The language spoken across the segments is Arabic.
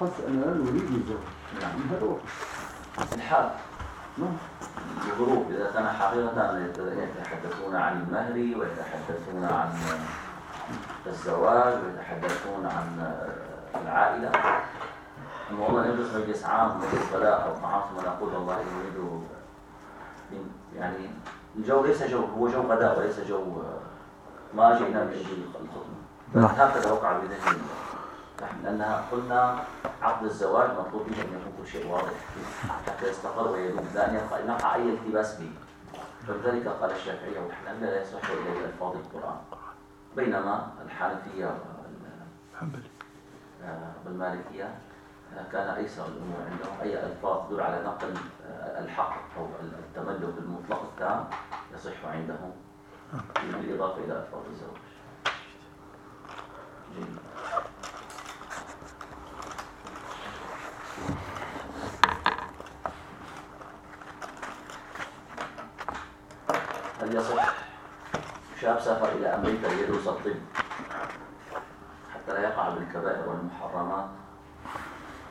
قص اننا نريد الزواج نعم هذا هو. الحال نعم. الظروف إذا كان حقيقة يتحدثون عن المهر ويتحدثون عن الزواج ويتحدثون عن العائلة. والله نجلس مجلس عام مجلس غداء أو طعام ثم نقول والله نريد يعني الجو ليس جو هو جو غداء وليس جو ما جئنا من أجل الخطبة نعم. هكذا وقع بذهن لأنها قلنا عقد الزواج مطلوب منه أن يكون كل شيء واضح. حتى يستقر ويدوم لا أن يقع أي التباس به. فلذلك قال الشافعية والحنابلة لا يصح إلا بألفاظ القرآن. بينما الحنفية آه، والمالكية آه، كان أيسر الأمور عندهم. أي ألفاظ تدل على نقل آه، الحق أو التملك المطلق التام يصح عندهم. بالإضافة إلى ألفاظ الزواج. جيد هل يصح شاب سافر إلى أمريكا ليدرس الطب حتى لا يقع بالكبائر والمحرمات.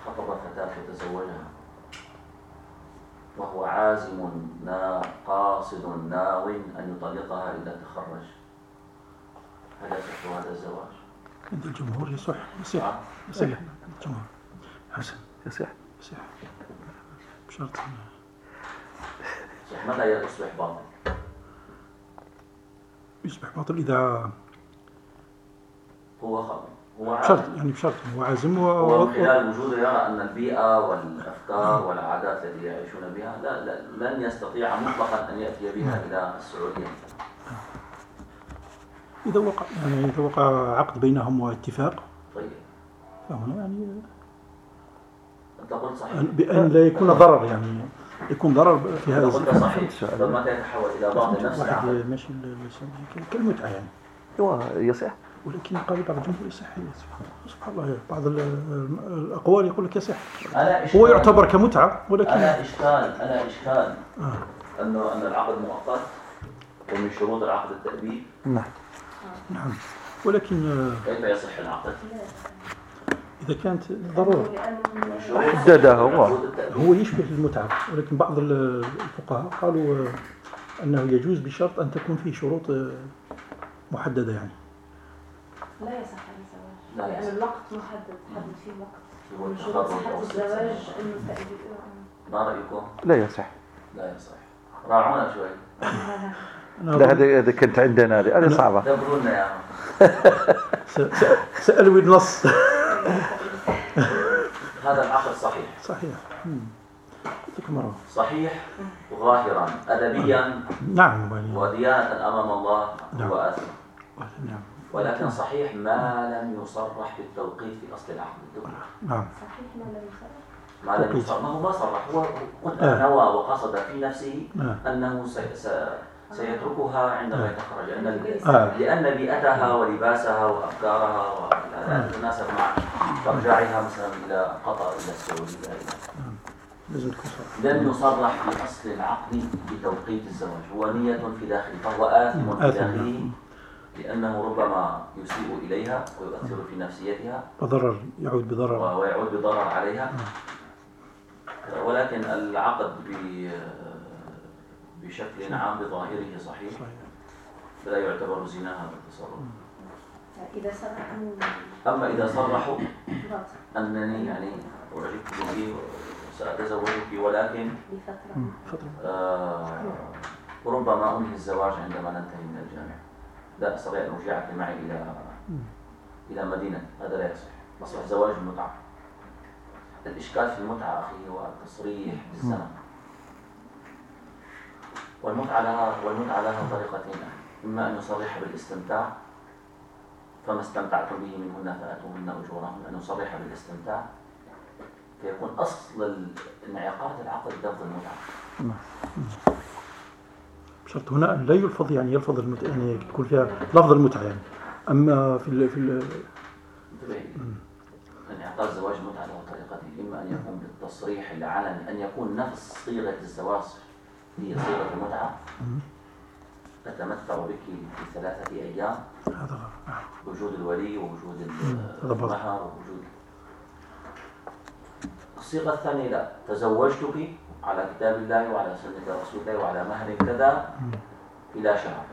خطب فتاة فتزوجها وهو عازم نا قاصد ناو أن يطلقها إذا تخرج. هل يصح هذا الزواج؟ عند الجمهور يصح. يصح. آه. يصح. عند الجمهور. حسن يصح. يصح. بشرط صح. متى يصبح باطل؟ يصبح باطل إذا هو خطأ هو بشرط عازم يعني بشرط هو عازم. هو و... من خلال وجوده يرى أن البيئة والأفكار والعادات التي يعيشون بها لا, لا لن يستطيع مطلقا أن يأتي بها إلى السعودية. إذا وقع يعني إذا وقع عقد بينهم واتفاق طيب. فهنا يعني أنت قلت صحيح. أن- بأن لا يكون ضرر يعني. يكون ضرر في هذا الزمن صحيح. يتحول إلى باطل نفس واحد ماشي ال- ال- كالمتعة يعني. أيوه يصح؟ ولكن قال بعض الجمهور يصح. سبحان الله. بعض ال- ال- الأقوال يقول لك يصح. هو يعتبر كمتعة ولكن أنا إشكال؟ أنا إشكال؟ آه. أنه أن العقد مؤقت ومن شروط العقد التأبيد. نعم. نعم. ولكن آه، كيف يصح العقد؟ إذا كانت ضرورة. حددها هو. هو يشبه المتعة ولكن بعض ال- الفقهاء قالوا آه، أنه يجوز بشرط أن تكون فيه شروط آه، محددة يعني. لا يصح الزواج لأن. الوقت محدد حدد فيه وقت شروط صحة الزواج ما رأيكم؟ لا يصح. لا يصح. راعونا شوي. لا هذا اذا كنت عندنا هذه. هذه صعبة. دبرونا يا عم. س- س- سألوا النص. هذا العقد صحيح. صحيح. صحيح ظاهرا أدبيا. نعم وديانة أمام الله نعم. هو آثم نعم. ولكن صحيح ما لم يصرح بالتوقيت في أصل العقد الدولي نعم. صحيح ما لم يصح ما لم. يصرح. ما هو ما صرح؟ هو قد آه. نوى وقصد في نفسه آه. أنه سيتركها عندما آه. يتخرج لأن ال- آه. لأن بيئتها ولباسها وأفكارها ولا تتناسب مع ترجعها مثلا إلى قطر إلى السعودية لم يصرح في أصل العقد بتوقيت الزواج. هو نية في داخله فهو آثم في. داخله لأنه ربما يسيء إليها ويؤثر في نفسيتها بضرر يعود بضرر. ويعود بضرر عليها. ولكن العقد ب- بشكل عام بظاهره صحيح. صحيح. فلا يعتبر زنا هذا التصرف إذا صرح أنه أما إذا صرحوا أنني يعني أعجبت بك وسأتزوجك ولكن لفترة فترة. آه ربما أنهي الزواج عندما ننتهي من الجامعة. لا أستطيع أن أرجعك معي إلى إلى مدينة. هذا لا يصح. يصح زواج المتعة الإشكال في المتعة أخي هو التصريح بالزمن. والمتعة لها والمتعة لها طريقتين إما أن يصرح بالاستمتاع فما استمتعتم به منهن فآتوهن أجورهن. أن يصرح بالاستمتاع فيكون أصل انعقاد العقد لفظ المتعة. بشرط هنا أن لا يلفظ يعني يلفظ المتعة يعني يكون فيها لفظ المتعة يعني. أما في ال في ال انعقاد زواج المتعة له طريقتين إما أن يكون بالتصريح العلني أن يكون نفس صيغة الزواج هي صيغة المتعة. أتمتع بك في ثلاثة أيام. هذا غلط. نعم. وجود الولي ووجود. المهر ووجود. الصيغة الثانية لا تزوجتك على كتاب الله وعلى سنة رسول الله وعلى مهر كذا إلى شهر.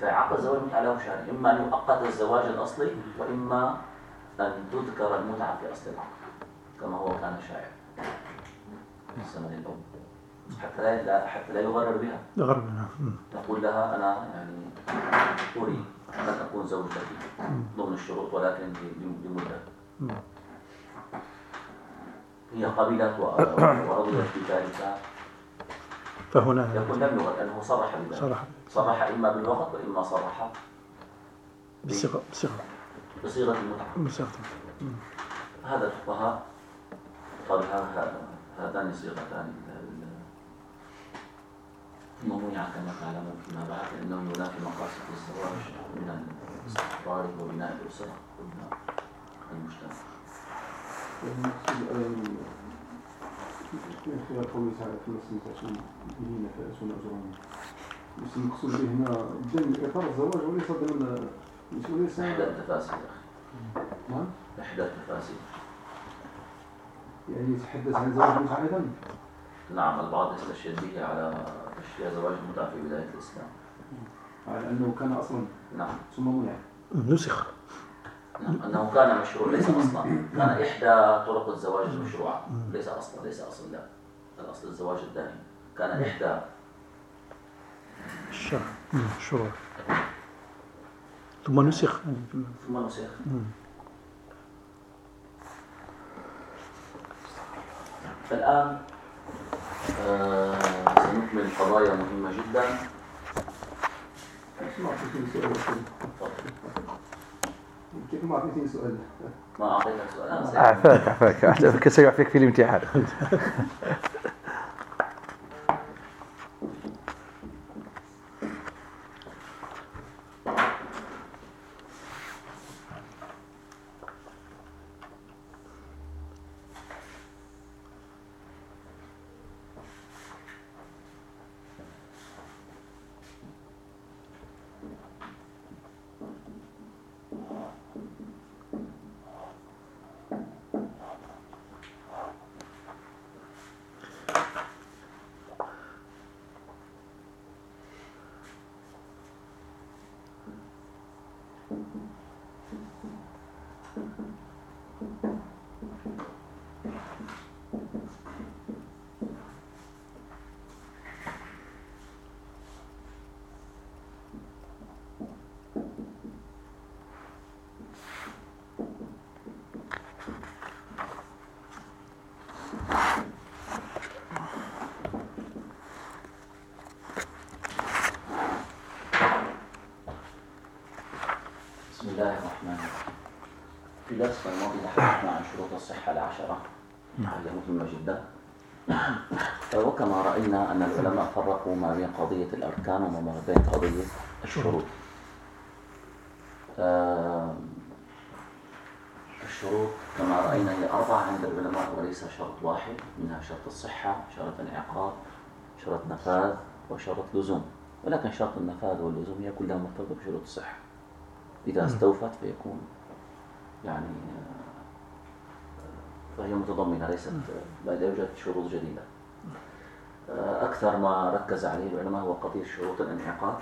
فعقد الزواج متعة له شهر. إما أن يؤقت الزواج الأصلي وإما أن تذكر المتعة في أصل العقد كما هو كان شائع في حتى لا حتى لا يغرر بها. نعم مم. نقول لها أنا يعني أريد أن أكون زوجتك ضمن الشروط ولكن لمدة. هي قبلت ورضيت بذلك. فهنا يكون لم يغرر لأنه صرح بذلك. صراحة صرح إما بالوقت وإما صرح بصيغة بصيغة. بصيغة المتعة. بصيغة هذا الفقهاء قال هذا هذان صيغتان ممنوعة كما تعلمون فيما بعد لأنه ينافي مقاصد الزواج من الاستقرار وبناء الأسرة وبناء المجتمع خلال قوله تعالى المسلم تأتون بهن فأتون أجرهن بس المقصود به هنا ضمن إطار الزواج وليس ضمن مش وليس إحدى التفاسير أخي نعم إحدى التفاسير يعني يتحدث عن زواج المتعة أيضا؟ نعم البعض يستشهد به على تشريع زواج المتعة في بداية الإسلام. على أنه كان أصلا؟ نعم. ثم منع. نسخ. نعم أنه كان مشروع ليس أصلا. كان إحدى طرق الزواج المشروعة. ليس أصلا ليس أصل لا. الأصل الزواج الدائم. كان إحدى. الشرع. مم. الشروع ثم نسخ. ثم نسخ. مم. الآن آه سنكمل قضايا مهمة جدا. ما أعطيتني سؤال. ما أعطيتني سؤال. ما أعطيتك سؤال. أنا سألت. عفاك عفاك عفاك سيعفيك في الامتحان درسنا الماضي تحدثنا عن شروط الصحة العشرة. وهي مهمة جدا. وكما رأينا أن العلماء فرقوا ما بين قضية الأركان وما بين قضية الشروط. الشروط كما رأينا هي أربعة عند العلماء وليس شرط واحد. منها شرط الصحة شرط الانعقاد شرط نفاذ وشرط لزوم. ولكن شرط النفاذ واللزوم هي كلها مرتبطة بشروط الصحة. إذا استوفت فيكون يعني آه، فهي متضمنة ليست لا يوجد شروط جديدة. آه، أكثر ما ركز عليه العلماء هو قضية شروط الانعقاد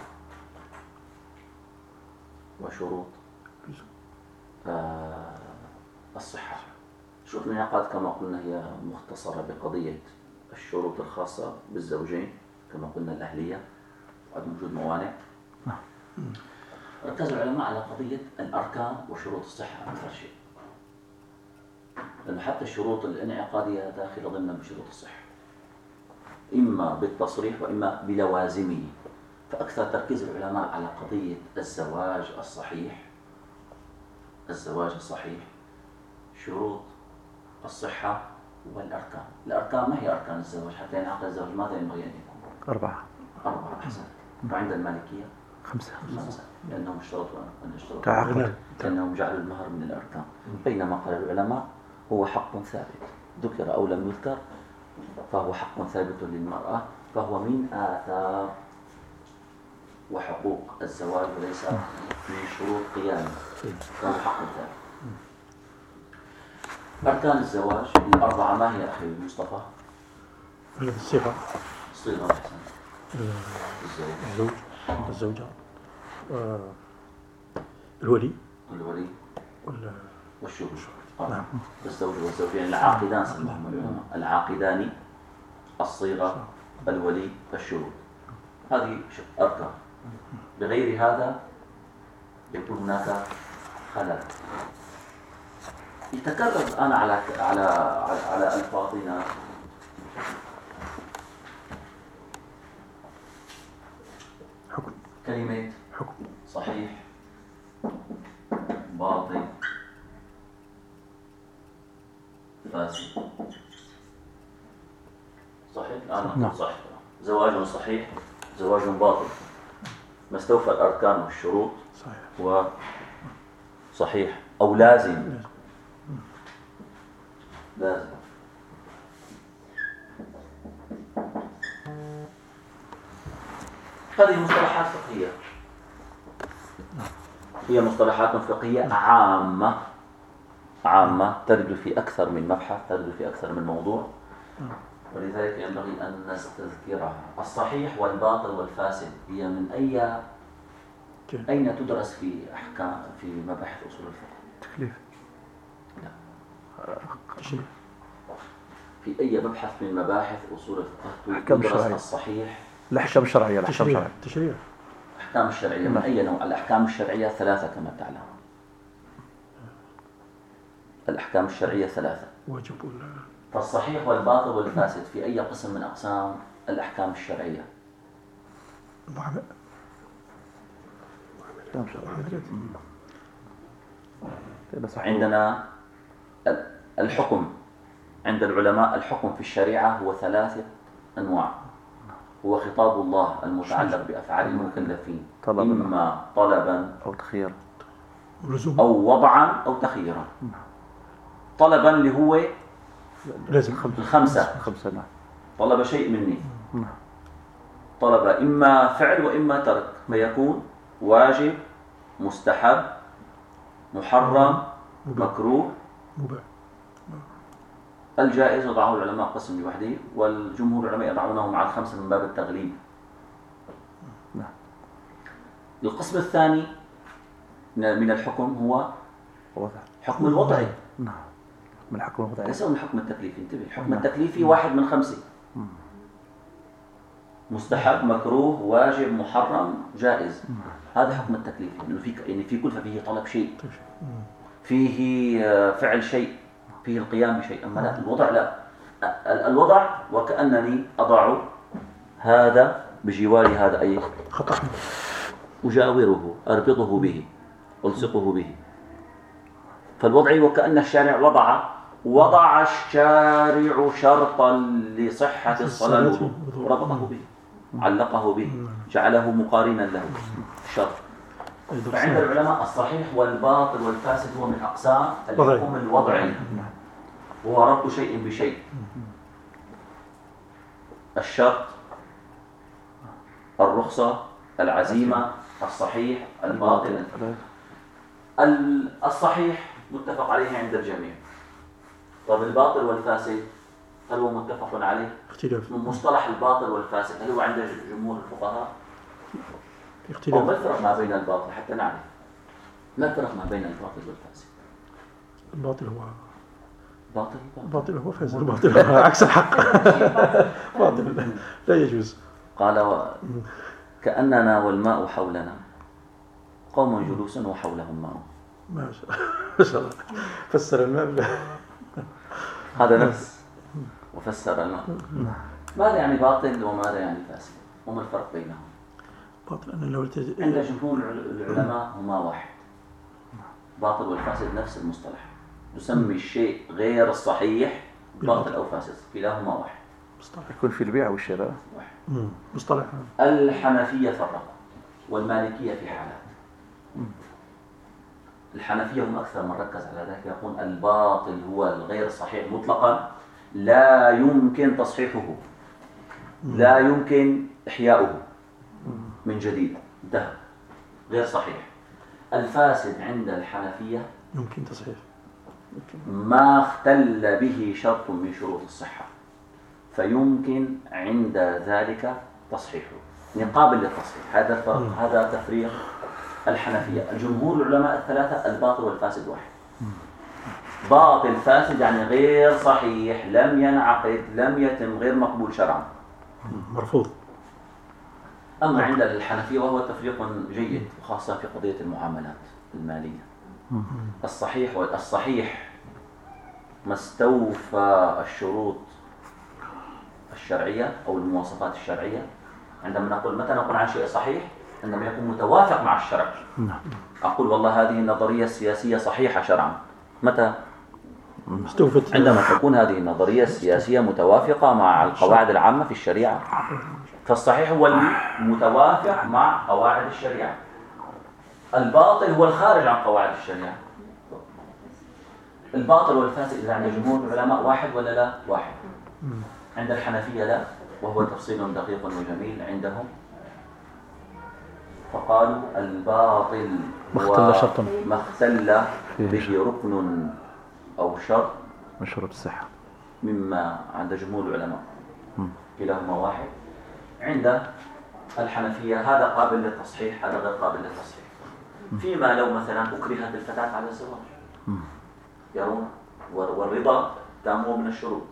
وشروط آه، الصحة. شروط الانعقاد كما قلنا هي مختصرة بقضية الشروط الخاصة بالزوجين كما قلنا الأهلية وعدم وجود موانع. ركز العلماء على قضية الأركان وشروط الصحة أكثر شيء لأن حتى الشروط الانعقادية داخلة ضمن بشروط الصحة. إما بالتصريح وإما بلوازمه. فأكثر تركيز العلماء على قضية الزواج الصحيح. الزواج الصحيح شروط الصحة والأركان. الأركان ما هي أركان الزواج؟ حتى ينعقد الزواج ماذا ينبغي أن يكون؟ أربعة. أربعة أحسن وعند المالكية؟ خمسة. خمسة. لأنهم اشترطوا أن يشترطوا تعاقد لأنهم جعلوا المهر من الأركان بينما قال العلماء هو حق ثابت. ذكر أو لم يذكر فهو حق ثابت للمرأة فهو من آثار وحقوق الزواج وليس من شروط قيامه. فهو حق ثاني أركان الزواج الأربعة ما هي أخي مصطفى؟ الصفة صيغة أحسن. الزوج. الزوج. الزوجة آه، الولي. الولي. وال- والشهود نعم. آه. الزوج والزوج يعني العاقدان سماهم العلماء العاقدان الصيغة الولي الشهود هذه أركان بغير هذا يكون هناك خلل. يتكرر الآن على على على, على ألفاظنا. كلمة حكم. صحيح. باطل. فاسد. صحيح؟ الآن نعم. صحيح. زواج صحيح زواج باطل. ما استوفى الأركان والشروط صحيح. وصحيح أو لازم. لازم. هذه مصطلحات فقهية. هي مصطلحات فقهية عامة. عامة ترد في أكثر من مبحث ترد في أكثر من موضوع. ولذلك ينبغي أن نستذكرها. الصحيح والباطل والفاسد هي من أي؟ أين تدرس في أحكام في مباحث أصول الفقه؟ تكليف. تشريع في أي مبحث من مباحث أصول الفقه تدرس. الصحيح الأحكام الشرعية الأحكام الشرعية. تشريع. الأحكام الشرعية من نعم. أي نوع؟ الأحكام الشرعية ثلاثة كما تعلم. الأحكام الشرعية ثلاثة. واجب ولا؟ فالصحيح والباطل والفاسد في أي قسم من أقسام الأحكام الشرعية. معاملات صح عندنا ال- الحكم. عند العلماء الحكم في الشريعة هو ثلاثة أنواع. هو خطاب الله المتعلق بأفعال المكلفين طلباً. إما طلبا أو تخيير ولزوم أو وضعا أو تخييرا طلبا اللي هو لازم. الخمسة خمسة. نعم. طلب شيء مني. نعم. طلب إما فعل وإما ترك. فيكون واجب مستحب محرم مكروه. مباح. الجائز وضعه العلماء قسم لوحده والجمهور العلماء يضعونه مع الخمسة من باب التغليب. نعم. القسم الثاني من الحكم هو حكم الوضعي نعم. من حكم الوضع. ليس من الحكم التكليفي انتبه. الحكم نعم. التكليفي واحد من خمسة. مستحب مكروه واجب محرم جائز. هذا حكم التكليفي انه في يعني في كلفة فيه طلب شيء. طيب. فيه آه، فعل شيء. فيه القيام بشيء أما لا الوضع لا. ال- الوضع وكأنني أضع هذا بجوار هذا أي خطأ. أجاوره أربطه به ألصقه به. فالوضع وكأن الشارع وضع وضع الشارع شرطا لصحة الصلاة. وربطه به علقه به جعله مقارنا له. الشرط. فعند العلماء الصحيح والباطل والفاسد هو من أقسام. الحكم الوضعي. هو ربط شيء بشيء. الشرط الرخصة العزيمة الصحيح الباطل. ال- الصحيح متفق عليه عند الجميع. طب الباطل والفاسد هل هو متفق عليه؟ اختلاف. من مصطلح الباطل والفاسد هل هو عند جمهور الفقهاء؟ أو ما اختلاف الفرق ما بين الباطل؟ حتى نعرف. ما الفرق ما بين الباطل والفاسد؟ الباطل هو باطل باطل هو فاسد الباطل هو عكس الحق. باطل. لا يجوز. قال. كأننا والماء حولنا. قوم جلوس وحولهم ماء. ما شاء ما شاء الله. فسر الماء. هذا نفس. وفسر الماء. ماذا يعني باطل وماذا يعني فاسد؟ وما الفرق بينهم. باطل أنا لو التج... عند جمهور الع- العلماء هما واحد. باطل والفاسد نفس المصطلح. نسمي الشيء غير الصحيح باطل أو فاسد كلاهما واحد. مصطلح. يكون في البيع والشراء. واحد. مصطلح. الحنفية فرقوا والمالكية في حالات. الحنفية هم أكثر من ركز على ذلك يقول الباطل هو الغير الصحيح مطلقا لا يمكن تصحيحه. لا يمكن إحياؤه. من جديد. انتهى. غير صحيح. الفاسد عند الحنفية يمكن تصحيح ما اختل به شرط من شروط الصحة فيمكن عند ذلك تصحيحه. قابل للتصحيح. هذا فرق هذا تفريق الحنفية. الجمهور العلماء الثلاثة الباطل والفاسد واحد. باطل فاسد يعني غير صحيح لم ينعقد لم يتم غير مقبول شرعا. مرفوض. أما عند الحنفية وهو تفريق جيد وخاصة في قضية المعاملات المالية. الصحيح الصحيح ما استوفى الشروط الشرعية أو المواصفات الشرعية. عندما نقول متى نقول عن شيء صحيح عندما يكون متوافق مع الشرع. أقول والله هذه النظرية السياسية صحيحة شرعا. متى؟ استوفت. عندما تكون هذه النظرية السياسية متوافقة مع القواعد العامة في الشريعة. فالصحيح هو المتوافق مع قواعد الشريعة. الباطل هو الخارج عن قواعد الشريعة. الباطل والفاسد إذا عند جمهور العلماء واحد ولا لا؟ واحد. عند الحنفية لا وهو تفصيل دقيق وجميل عندهم. فقالوا الباطل ما اختل شرط ما اختل به ركن أو شرط من شروط الصحة. مما عند جمهور العلماء. كلاهما واحد. عند الحنفية هذا قابل للتصحيح هذا غير قابل للتصحيح. فيما لو مثلا أكرهت الفتاة على الزواج. يرون وال- والرضا تام هو من الشروط.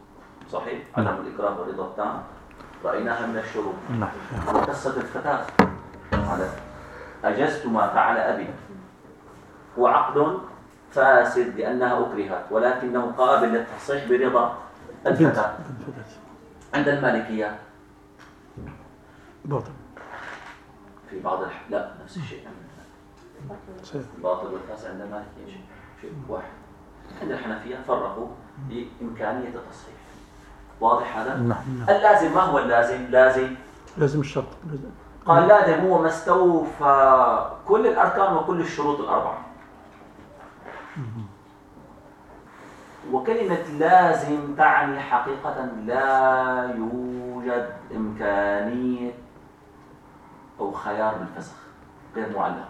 صحيح؟ عدم الإكراه والرضا التام رأيناها من الشروط. نعم. وقصة الفتاة. على أجزت ما فعل أبي. هو عقد فاسد لأنها أكرهت ولكنه قابل للتصحيح برضا الفتاة. عند المالكية. باطل. في بعض الح... لا نفس الشيء. الباطل والفاسد عند المالكية شيء شيء واحد. عند الحنفية فرقوا بإمكانية التصحيح. واضح هذا؟ نعم. اللازم ما هو اللازم؟ لازم. لازم الشرط. لازم. قال لازم هو ما استوفى كل الأركان وكل الشروط الأربعة. وكلمة لازم تعني حقيقة لا يوجد إمكانية أو خيار بالفسخ غير معلق.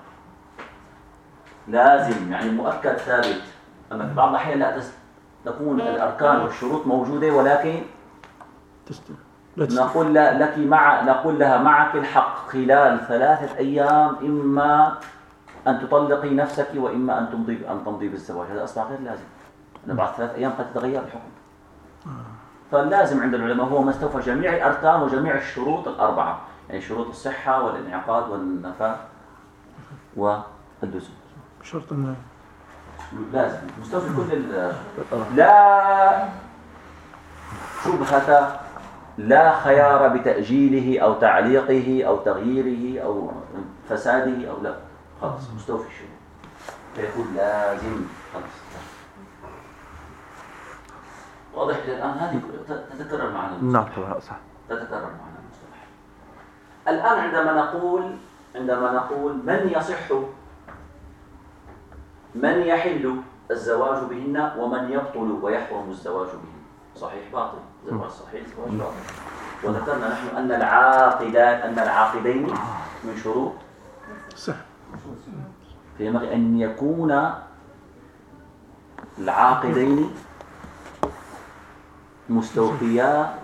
لازم يعني مؤكد ثابت. أما في بعض الأحيان لا تكون الأركان والشروط موجودة ولكن نقول لك مع نقول لها معك الحق خلال ثلاثة أيام إما أن تطلقي نفسك وإما أن تمضي أن تمضي بالزواج. هذا أصبح غير لازم. بعد ثلاثة أيام قد يتغير الحكم. فاللازم عند العلماء هو ما استوفى جميع الأركان وجميع الشروط الأربعة. يعني شروط الصحة والانعقاد والنفاذ واللزوم بشرط ان لازم. مستوفي كل ال- لا. شبهة لا خيار بتأجيله أو تعليقه أو تغييره أو فساده أو لا. خلاص. مستوفي الشروط فيقول لازم. خلاص. واضح إلى الآن. هذه تتكرر معنا نعم طبعا صح. تتكرر معنا المصطلح الآن عندما نقول عندما نقول من يصح من يحل الزواج بهن ومن يبطل ويحرم الزواج بهن؟ صحيح باطل. زواج صحيح زواج باطل. وذكرنا نحن أن العاقدان أن العاقدين من شروط. صح. فينبغي أن يكون العاقدين مستوفيا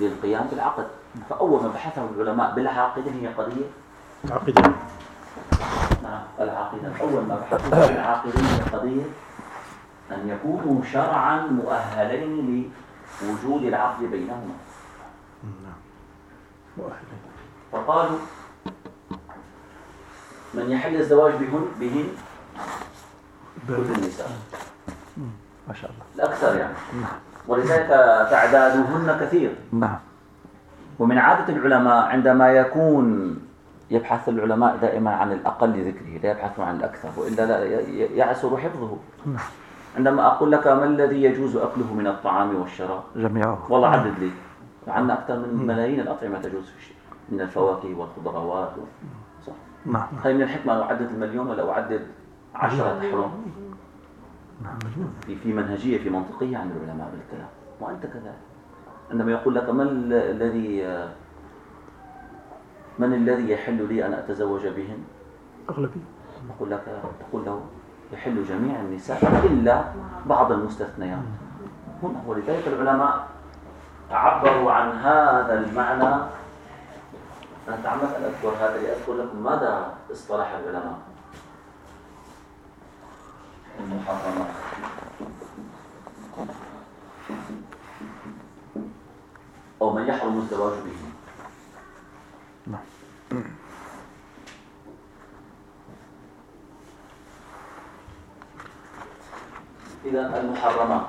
للقيام بالعقد. فأول ما بحثه العلماء بالعاقدين هي قضية العقيدة. نعم أول ما بحثوا بالعاقدين هي قضية أن يكونوا شرعا مؤهلين لوجود العقد بينهما. نعم. مؤهلين. فقالوا من يحل الزواج بهن بهن؟ كل النساء. ما شاء الله. الأكثر يعني. ولذلك تعدادهن كثير. نعم. ومن عادة العلماء عندما يكون يبحث العلماء دائما عن الأقل ذكره لا يبحثون عن الأكثر وإلا لا يعسر حفظه. عندما أقول لك ما الذي يجوز أكله من الطعام والشراب؟ جميعه والله عدد لي. عندنا أكثر من ملايين الأطعمة تجوز في الشيء. من الفواكه والخضروات و... صح. نعم. من الحكمة أن أعدد المليون ولا أعدد عشرة أحرم نعم في في منهجية في منطقية عند العلماء بالكلام. وأنت كذلك. عندما يقول لك ما ال- الذي من الذي يحل لي أن أتزوج بهن؟ أغلبية. يقول لك تقول له يحل جميع النساء إلا بعض المستثنيات. هنا ولذلك العلماء عبروا عن هذا المعنى. أنا تعمدت أن أذكر هذا لأذكر لكم ماذا اصطلح العلماء. المحرمات أو من يحرم الزواج به. إذا المحرمات.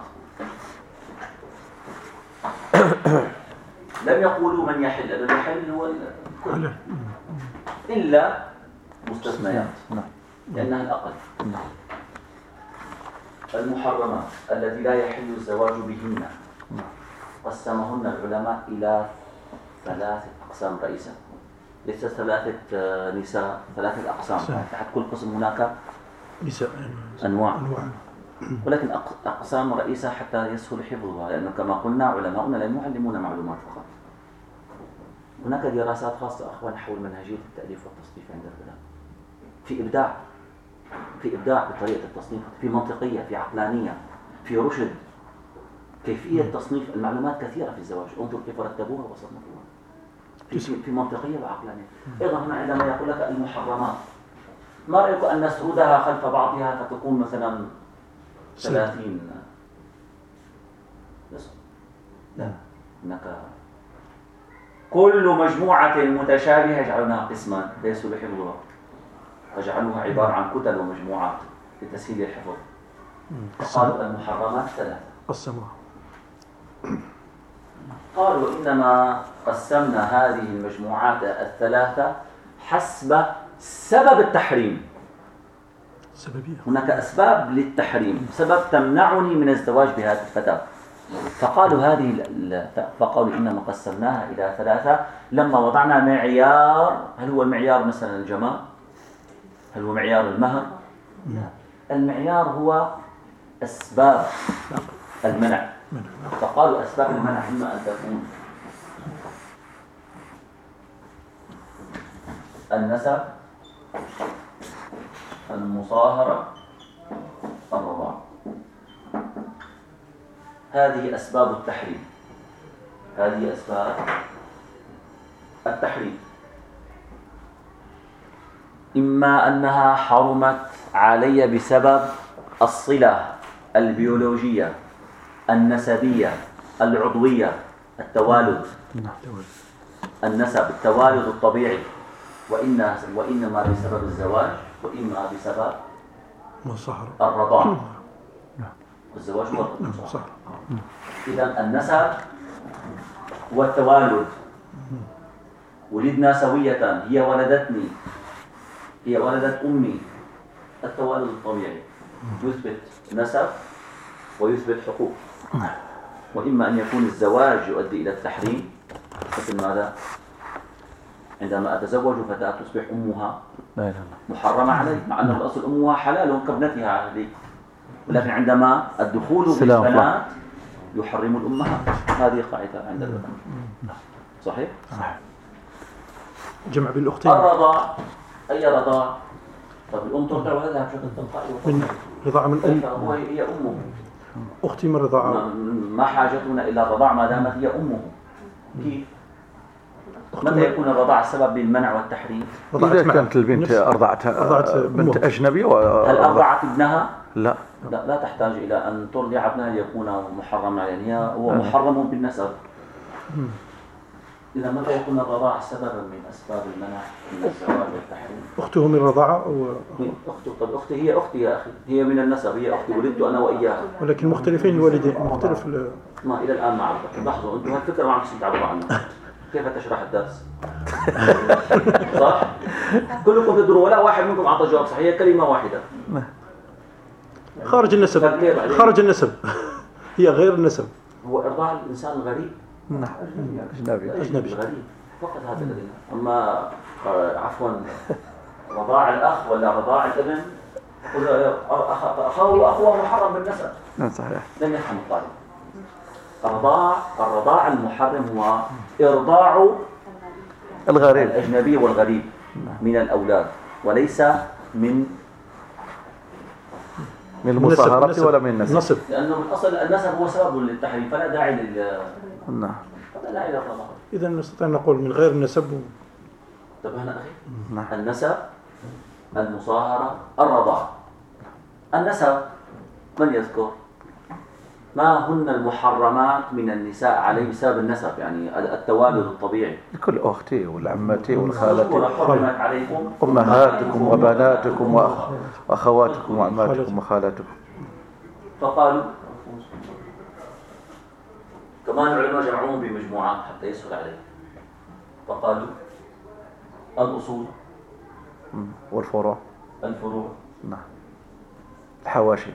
لم يقولوا من يحل. الحل هو الكل إلا مستثنيات. نعم. لأنها الأقل. نعم. المحرمات التي لا يحل الزواج بهن. قسمهن العلماء إلى ثلاثة أقسام رئيسة. ليس ثلاثة آه، نساء ثلاثة أقسام. تحت كل قسم هناك نساء أنواع. أنواع. ولكن أق- أقسام رئيسة حتى يسهل حفظها لأنه كما قلنا علماؤنا لا يعلمون معلومات فقط. هناك دراسات خاصة أخوان حول منهجية التأليف والتصنيف عند العلماء في إبداع في إبداع بطريقة التصنيف في منطقية في عقلانية في رشد. كيفية تصنيف المعلومات كثيرة في الزواج. انظر كيف رتبوها وصنفوها في, منطقية وعقلانية. أيضا هنا عندما يقول لك المحرمات ما رأيك أن نسردها خلف بعضها فتكون مثلا سرد. ثلاثين؟ نصف لا هناك كل مجموعة متشابهة جعلناها قسما. ليسوا بحفظها. وجعلوها عبارة عن كتل ومجموعات لتسهيل الحفظ. فقالوا المحرمات ثلاثة. قسموها قالوا إنما قسمنا هذه المجموعات الثلاثة حسب سبب التحريم. سببية. هناك أسباب للتحريم. سبب تمنعني من الزواج بهذه الفتاة. فقالوا هذه ال- ال- فقالوا إنما قسمناها إلى ثلاثة. لما وضعنا معيار هل هو المعيار مثلا الجمال هل هو معيار المهر؟ لا. المعيار هو أسباب المنع. منع. فقالوا أسباب المنع إما أن تكون. النسب المصاهرة الرضاعة هذه أسباب التحريم. هذه أسباب التحريم. إما أنها حرمت علي بسبب الصلة البيولوجية. النسبية العضوية التوالد. النسب التوالد الطبيعي. وإن وإنما بسبب الزواج وإما بسبب مصهر الرضاعة. الزواج هو نعم إذا النسب والتوالد. ولدنا سوية هي ولدتني. هي ولدت أمي. التوالد الطبيعي. يثبت نسب ويثبت حقوق. وإما أن يكون الزواج يؤدي إلى التحريم مثل ماذا؟ عندما أتزوج فتاة تصبح أمها لا إله إلا الله محرمة علي مع أن الأصل أمها حلال كابنتها هذه ولكن عندما الدخول. بالبنات يحرم الأمهات هذه قاعدة عند العلماء صحيح؟ صح جمع بالأختين الرضاع أي رضاع؟ طب الأم ترضع ولدها بشكل تلقائي من. رضاعة من أم هي أمه أختي من رضاعة ما- حاجتنا إلى الرضاع ما دامت هي أمه كيف؟ متى يكون الرضاع سبب للمنع والتحريم؟ رضعت إذا كانت البنت أرضعت أرضعت بنت أمها. أجنبي و... هل أرضعت ابنها؟ لا لا لا تحتاج إلى أن ترضع ابنها ليكون محرما عليها هي هو محرم بالنسب إذا متى يكون الرضاع سببا من أسباب المنع من الزواج والتحريم؟ أخته من رضاعة أو هي أخته. طب أختي هي أختي يا أخي. هي من النسب. هي أختي. ولدت أنا وإياها. ولكن مختلفين الوالدين. مختلف ال- ما إلى الآن ما أعرف. لاحظوا أنتم هالفكرة ما عم تستوعبوا عنها كيف تشرح الدرس؟ صح؟ كلكم تدروا. ولا واحد منكم أعطى جواب صحيح. هي كلمة واحدة. خارج النسب. خارج النسب. هي غير النسب. هو إرضاع الإنسان الغريب نعم. أجنبي. أجنبي. غريب. فقط هذا الذي أما آه، عفوا رضاع الأخ ولا رضاع الابن أخاه وأخوه محرم بالنسب. نعم صحيح. لم يفهم الطالب. الرضاع الرضاع المحرم هو إرضاع الغريب. الأجنبي والغريب من الأولاد وليس من من المصاهرة ولا من النسب؟ النصب لأنه الأصل النسب هو سبب للتحريم فلا داعي لل نعم. فلا داعي للرضاعة إذا نستطيع نقول من غير النسب انتبهنا أخي. نعم. النسب المصاهرة الرضاعة النسب من يذكر؟ ما هن المحرمات من النساء عليه بسبب النسب؟ يعني التوالد الطبيعي. لكل أختي والعمتي والخالتي. حرمت عليكم؟ أمهاتكم وبناتكم وأخ- وأخواتكم وعماتكم وخالاتكم فقالوا كمان العلماء جمعوهم بمجموعات حتى يسهل عليه فقالوا الأصول. والفروع. الفروع. نعم. الحواشي.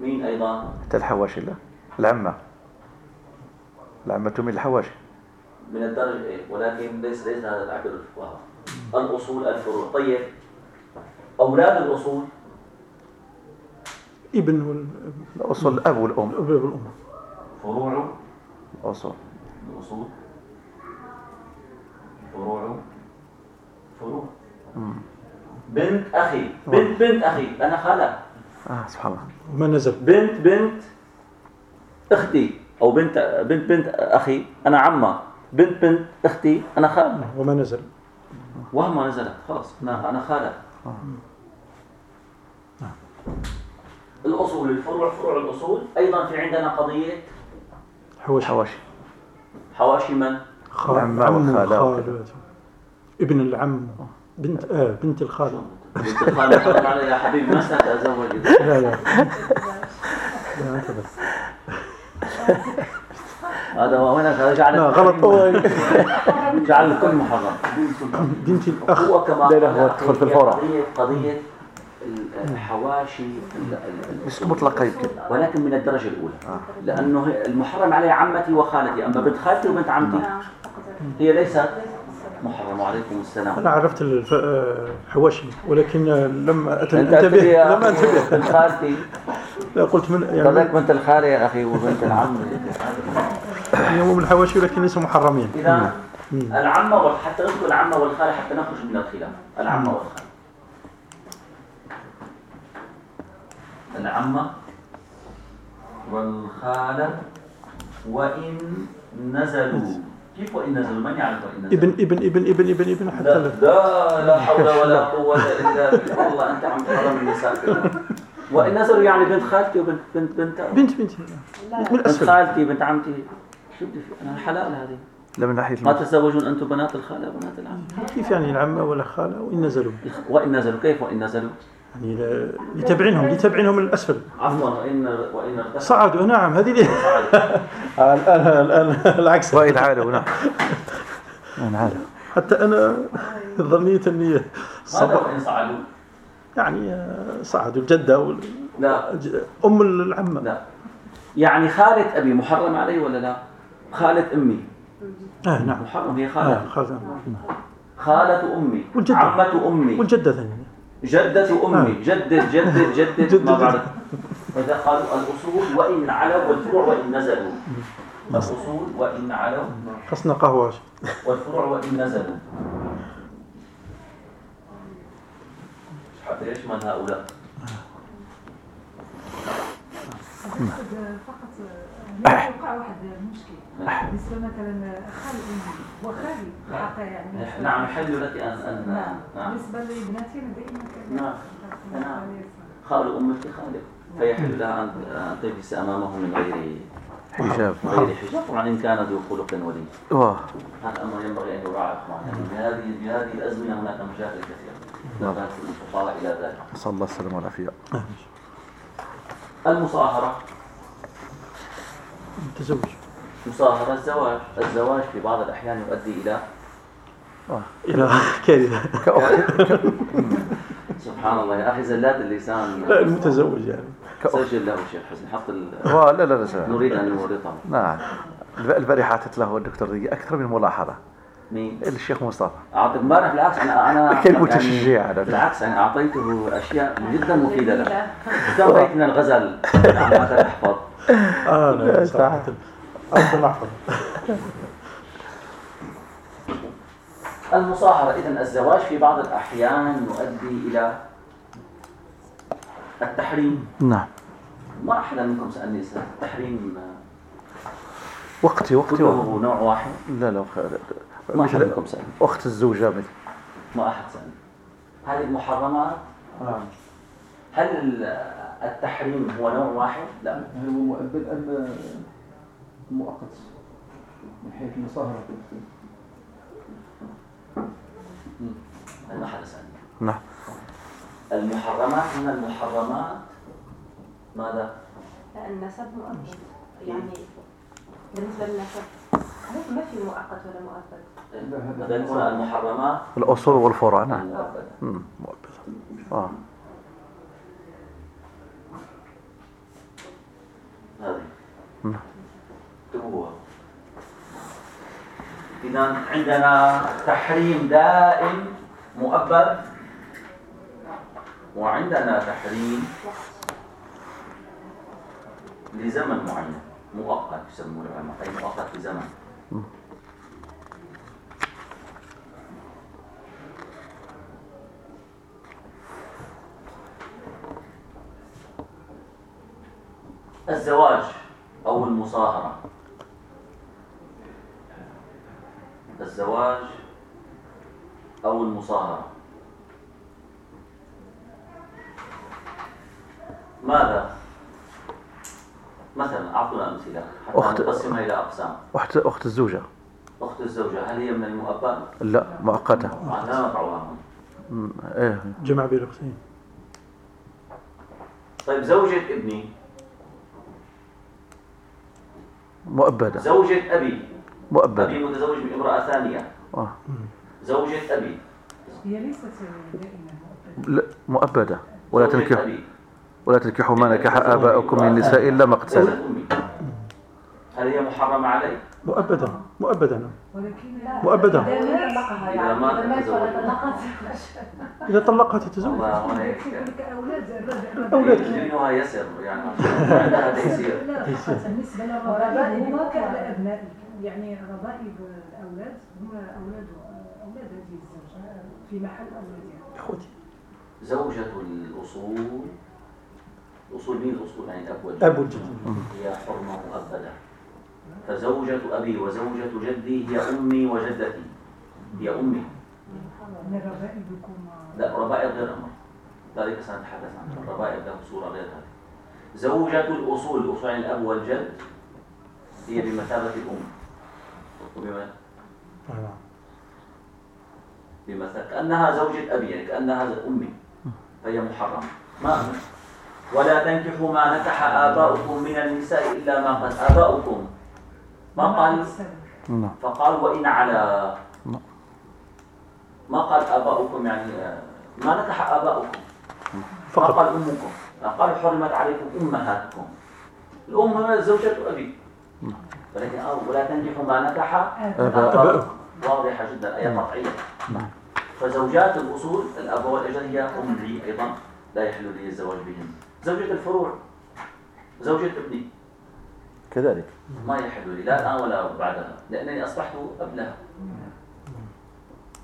مين أيضا؟ حتى الحواشي لا العمة. العمة من الحواشي من الدرجة إيه؟ ولكن ليس ليس هذا العقل الفقهاء. الأصول الفروع. طيب أولاد الأصول؟ ابن وال- الأصل الأب والأم. الأب والأم. فروع؟ الأصل الأصول. فروع. فروع. بنت أخي. بنت بنت أخي. أنا خالة. آه سبحان الله. وما نزل. بنت بنت أختي أو بنت بنت بنت أخي أنا عمة. بنت بنت أختي أنا خالة وما نزل. وهم نزلت خلاص. أنا أنا خالة. الأصول الفروع فروع الأصول. أيضا في عندنا قضية. حواشي. حواشي. حواشي من؟ خال. عم وخال ابن العم. بنت آه بنت الخالة الخالة حرام علي يا حبيبي ما سأتزوج لا لا لا أنت بس هذا هذا جعل غلط هو جعل الكل محرم بنت الأخ هو كما لا، هو تدخل في الفروع. قضية قضية ال- الحواشي ال- ال- بس مطلقة يمكن ولكن من الدرجة الأولى لأنه المحرم عليها عمتي وخالتي أما بنت خالتي وبنت عمتي هي ليست محرمة وعليكم السلام. أنا عرفت الحواشي ولكن لم أت- أنت أنتبه يا لم أخي أنتبه. بنت خالتي لا قلت من يعني بنت الخالة يا أخي وبنت العم. هم من الحواشي ولكن ليسوا محرمين. العمة وال- حتى نذكر العمة والخالة حتى نخرج من الخلاف. العمة والخالة. العمة والخالة وإن نزلوا. كيف وإن نزلوا من يعرف وإن نزلوا ابن ابن ابن ابن ابن ابن حتى لا, لا. لا حول ولا قوة إلا بالله. والله أنت عم تحرم النساء كلها وإن نزلوا يعني بنت خالتي وبنت بنت بنت بنت بنت. بنت خالتي بنت عمتي. شو بدي في أنا حلال هذه. لا من ناحية ما. تتزوجون أنتم بنات الخالة وبنات العم. كيف يعني العمة ولا خالة وإن نزلوا؟ وإن نزلوا كيف وإن نزلوا؟ يعني لتبعينهم لتبعينهم من الأسفل عفوا وإن وإن صعدوا نعم هذه ليه الآن الآن العكس. وإن عالوا نعم. وإن عالوا حتى أنا ظنيت أني صبر وإن صعدوا؟ يعني آه، صعدوا الجدة وال- لا. أم العمة. لا. يعني خالة أبي محرم علي ولا لا؟ خالة أمي. آه نعم. محرم هي آه خالة خالة خالة أمي والجدة. عمة أمي. والجدة ثانية. جدة أمي. جدة جدة جدة جدة. ما. بعرف فإذا قالوا الأصول وإن علوا والفروع وإن نزلوا. الأصول وإن علوا. خصنا قهوة. والفروع وإن نزلوا. حتى يشمل هؤلاء؟ فقط هنا يوقع واحد المشكل بالنسبة مثلا خالي وخالي حقا يعني. نعم يحل لك أن أن نعم. نعم. أنا دائما كان نعم. نعم. خال أمك خالك فيحل لها أن أن تجلس أمامه من غير حجاب. غير حجاب. طبعا إن كان ذو خلق ولي. هذا الأمر ينبغي أن يراعى إخوان يعني بهذه بهذه الأزمنة هناك مشاكل كثيرة. نبات الفقراء إلى ذلك. صلى الله السلامة والعافية. المصاهرة. تزوج. مصاهرة الزواج. الزواج في بعض الأحيان يؤدي إلى إلى كارثة كأخت سبحان الله يا أخي زلات اللسان. لا المتزوج يعني. كأخت سجل له شيخ حسن. حط ال... لا لا لا. نريد أن نورطه. نعم. الب- البارحة أتت له الدكتور ذي أكثر من ملاحظة. مين؟ الشيخ مصطفى. أعطيك امبارح بالعكس أنا أنا كان يعني متشجع على بالعكس أنا أعطيته أشياء جدا مفيدة له. كم بيت من الغزل؟ عم هذا يحفظ. آه أو تناقض المصاهرة إذا الزواج في بعض الأحيان يؤدي إلى التحريم. نعم. ما أحد منكم سألني سأل التحريم. وقتي وقتي وقتي. كله نوع واحد؟ لا لا ما أحد منكم سألني أخت الزوجة مثل ما أحد سألني هذه المحرمات؟ نعم. هل ال- التحريم هو نوع واحد؟ لا. هو مؤبد أم مؤقت من حيث المصاهرة ما حدا سألني نعم. المحرمات من المحرمات ماذا؟ النسب مؤبد يعني بالنسبة للنسب ما في مؤقت ولا مؤبد؟ المحرمات. الأصول والفروع نعم. مؤبد. آه. هذه. اكتبوها إذا عندنا تحريم دائم مؤبد وعندنا تحريم لزمن معين. مؤقت يسموه العلماء. أي مؤقت لزمن الزواج أو المصاهرة. الزواج أو المصاهرة. ماذا؟ مثلا أعطونا أمثلة حتى أخت- نقسمها إلى أقسام. أخت أخت الزوجة. أخت الزوجة هل هي من المؤبد؟ لا مؤقتة. لا نضعها إيه. جمع بين القسمين طيب زوجة ابني. مؤبدة. زوجة أبي. مؤبدة أبي متزوج بامرأة ثانية. آه. زوجة أبي. هي ليست دائما مؤبدة. لا مؤبدة. ولا أبي. ولا تنكحوا ما نكح آباؤكم من النساء إلا ما قد زوجة سلف أمي. هل هي محرمة علي؟ مؤبدا مؤبدا نعم. ولكن مؤبدة. إذا ما طلقها يعني. تتزوج لك أولاد الرجل أولاد. دينها يسر. يعني عندها تيسير. لا فقط بالنسبة للربائب هما كالابناء يعني ربائب الأولاد هم أولاد أولاد هذه الزوجة في محل اولادها إخوتي. زوجة الأصول الأصول مين الأصول؟ يعني الأب والجد أب الجد. هي حرمة مؤبدة. فزوجة أبي وزوجة جدي هي أمي وجدتي. هي أمي. لا ربائب غير أمر. ذلك سنتحدث عنها الربائب له صورة غير هذه. زوجة الأصول الأصول يعني الأب والجد هي بمثابة الأم. وبما. بمثابة كأنها زوجة أبي يعني كأنها أمي فهي محرمة. ما ولا تنكحوا ما نكح آباؤكم من النساء إلا ما قد آباؤكم. ما قال؟ نعم. فقال وإن على نعم. ما قال آباؤكم يعني آه، ما نكح آباؤكم. ما فقط. قال أمكم. قال حرمت عليكم أمهاتكم. الأم هي زوجة أبي. ولكن آه، ولا تنكحوا ما نكح. واضحة جدا آية قطعية. فزوجات الأصول الأب والأجل هي أمي أيضا لا يحل لي الزواج بهن. زوجة الفروع زوجة ابني. كذلك. ما يحل لي لا الآن ولا بعدها لأنني أصبحت أب لها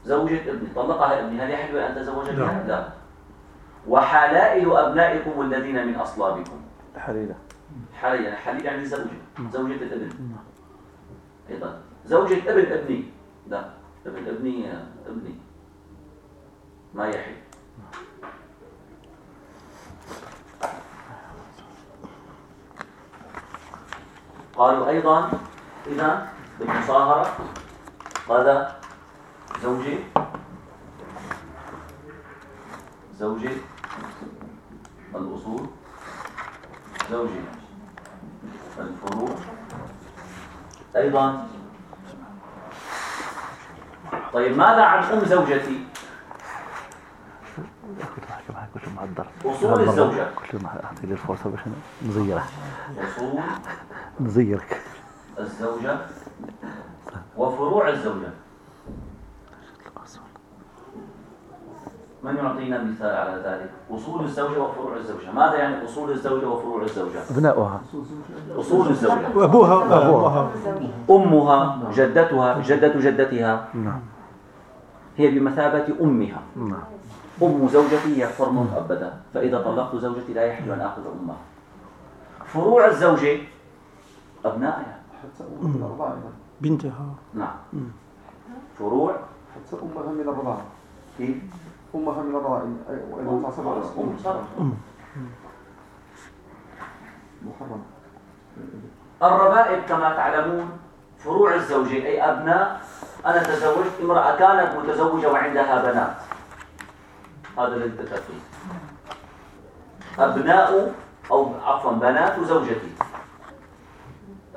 زوجة ابني طلقها ابني هل يحل أن أتزوج بها؟ لا. وحلائل أبنائكم الذين من أصلابكم. حليلة. حاليا يعني حليل يعني زوجة زوجة الابن أيضا. زوجة ابن ابني. لا ابن ابني ابني. ما يحل قالوا أيضا إذا بالمصاهرة هذا زوجي. زوجي. الأصول. زوجي. الفروع. أيضا. طيب ماذا عن أم زوجتي؟ الزوجة. كنت مع- أعطي لي الفرصة باش نزيرك أصول نزيرك. الزوجة وفروع الزوجة. من يعطينا مثال على ذلك؟ أصول الزوجة وفروع الزوجة. ماذا يعني أصول الزوجة وفروع الزوجة؟ أبناؤها. أصول الزوجة. أبوها. أبوها. أمها جدتها جدة جدتها. نعم. هي بمثابة أمها. نعم. أم زوجتي هي حرمة مؤبدة فإذا طلقت زوجتي لا يحل أن آخذ أمها. فروع الزوجة أبنائها. حتى. بنتها. نعم. فروع حتى أمها من الرضاعة كيف؟ أمها من الرضاعة أي- وإذا تعصب خلاص أم محرم. الربائب كما تعلمون فروع الزوجة أي أبناء. أنا تزوجت امرأة كانت متزوجة وعندها بنات. هذا فيه أبناء أو عفوا بنات زوجتي.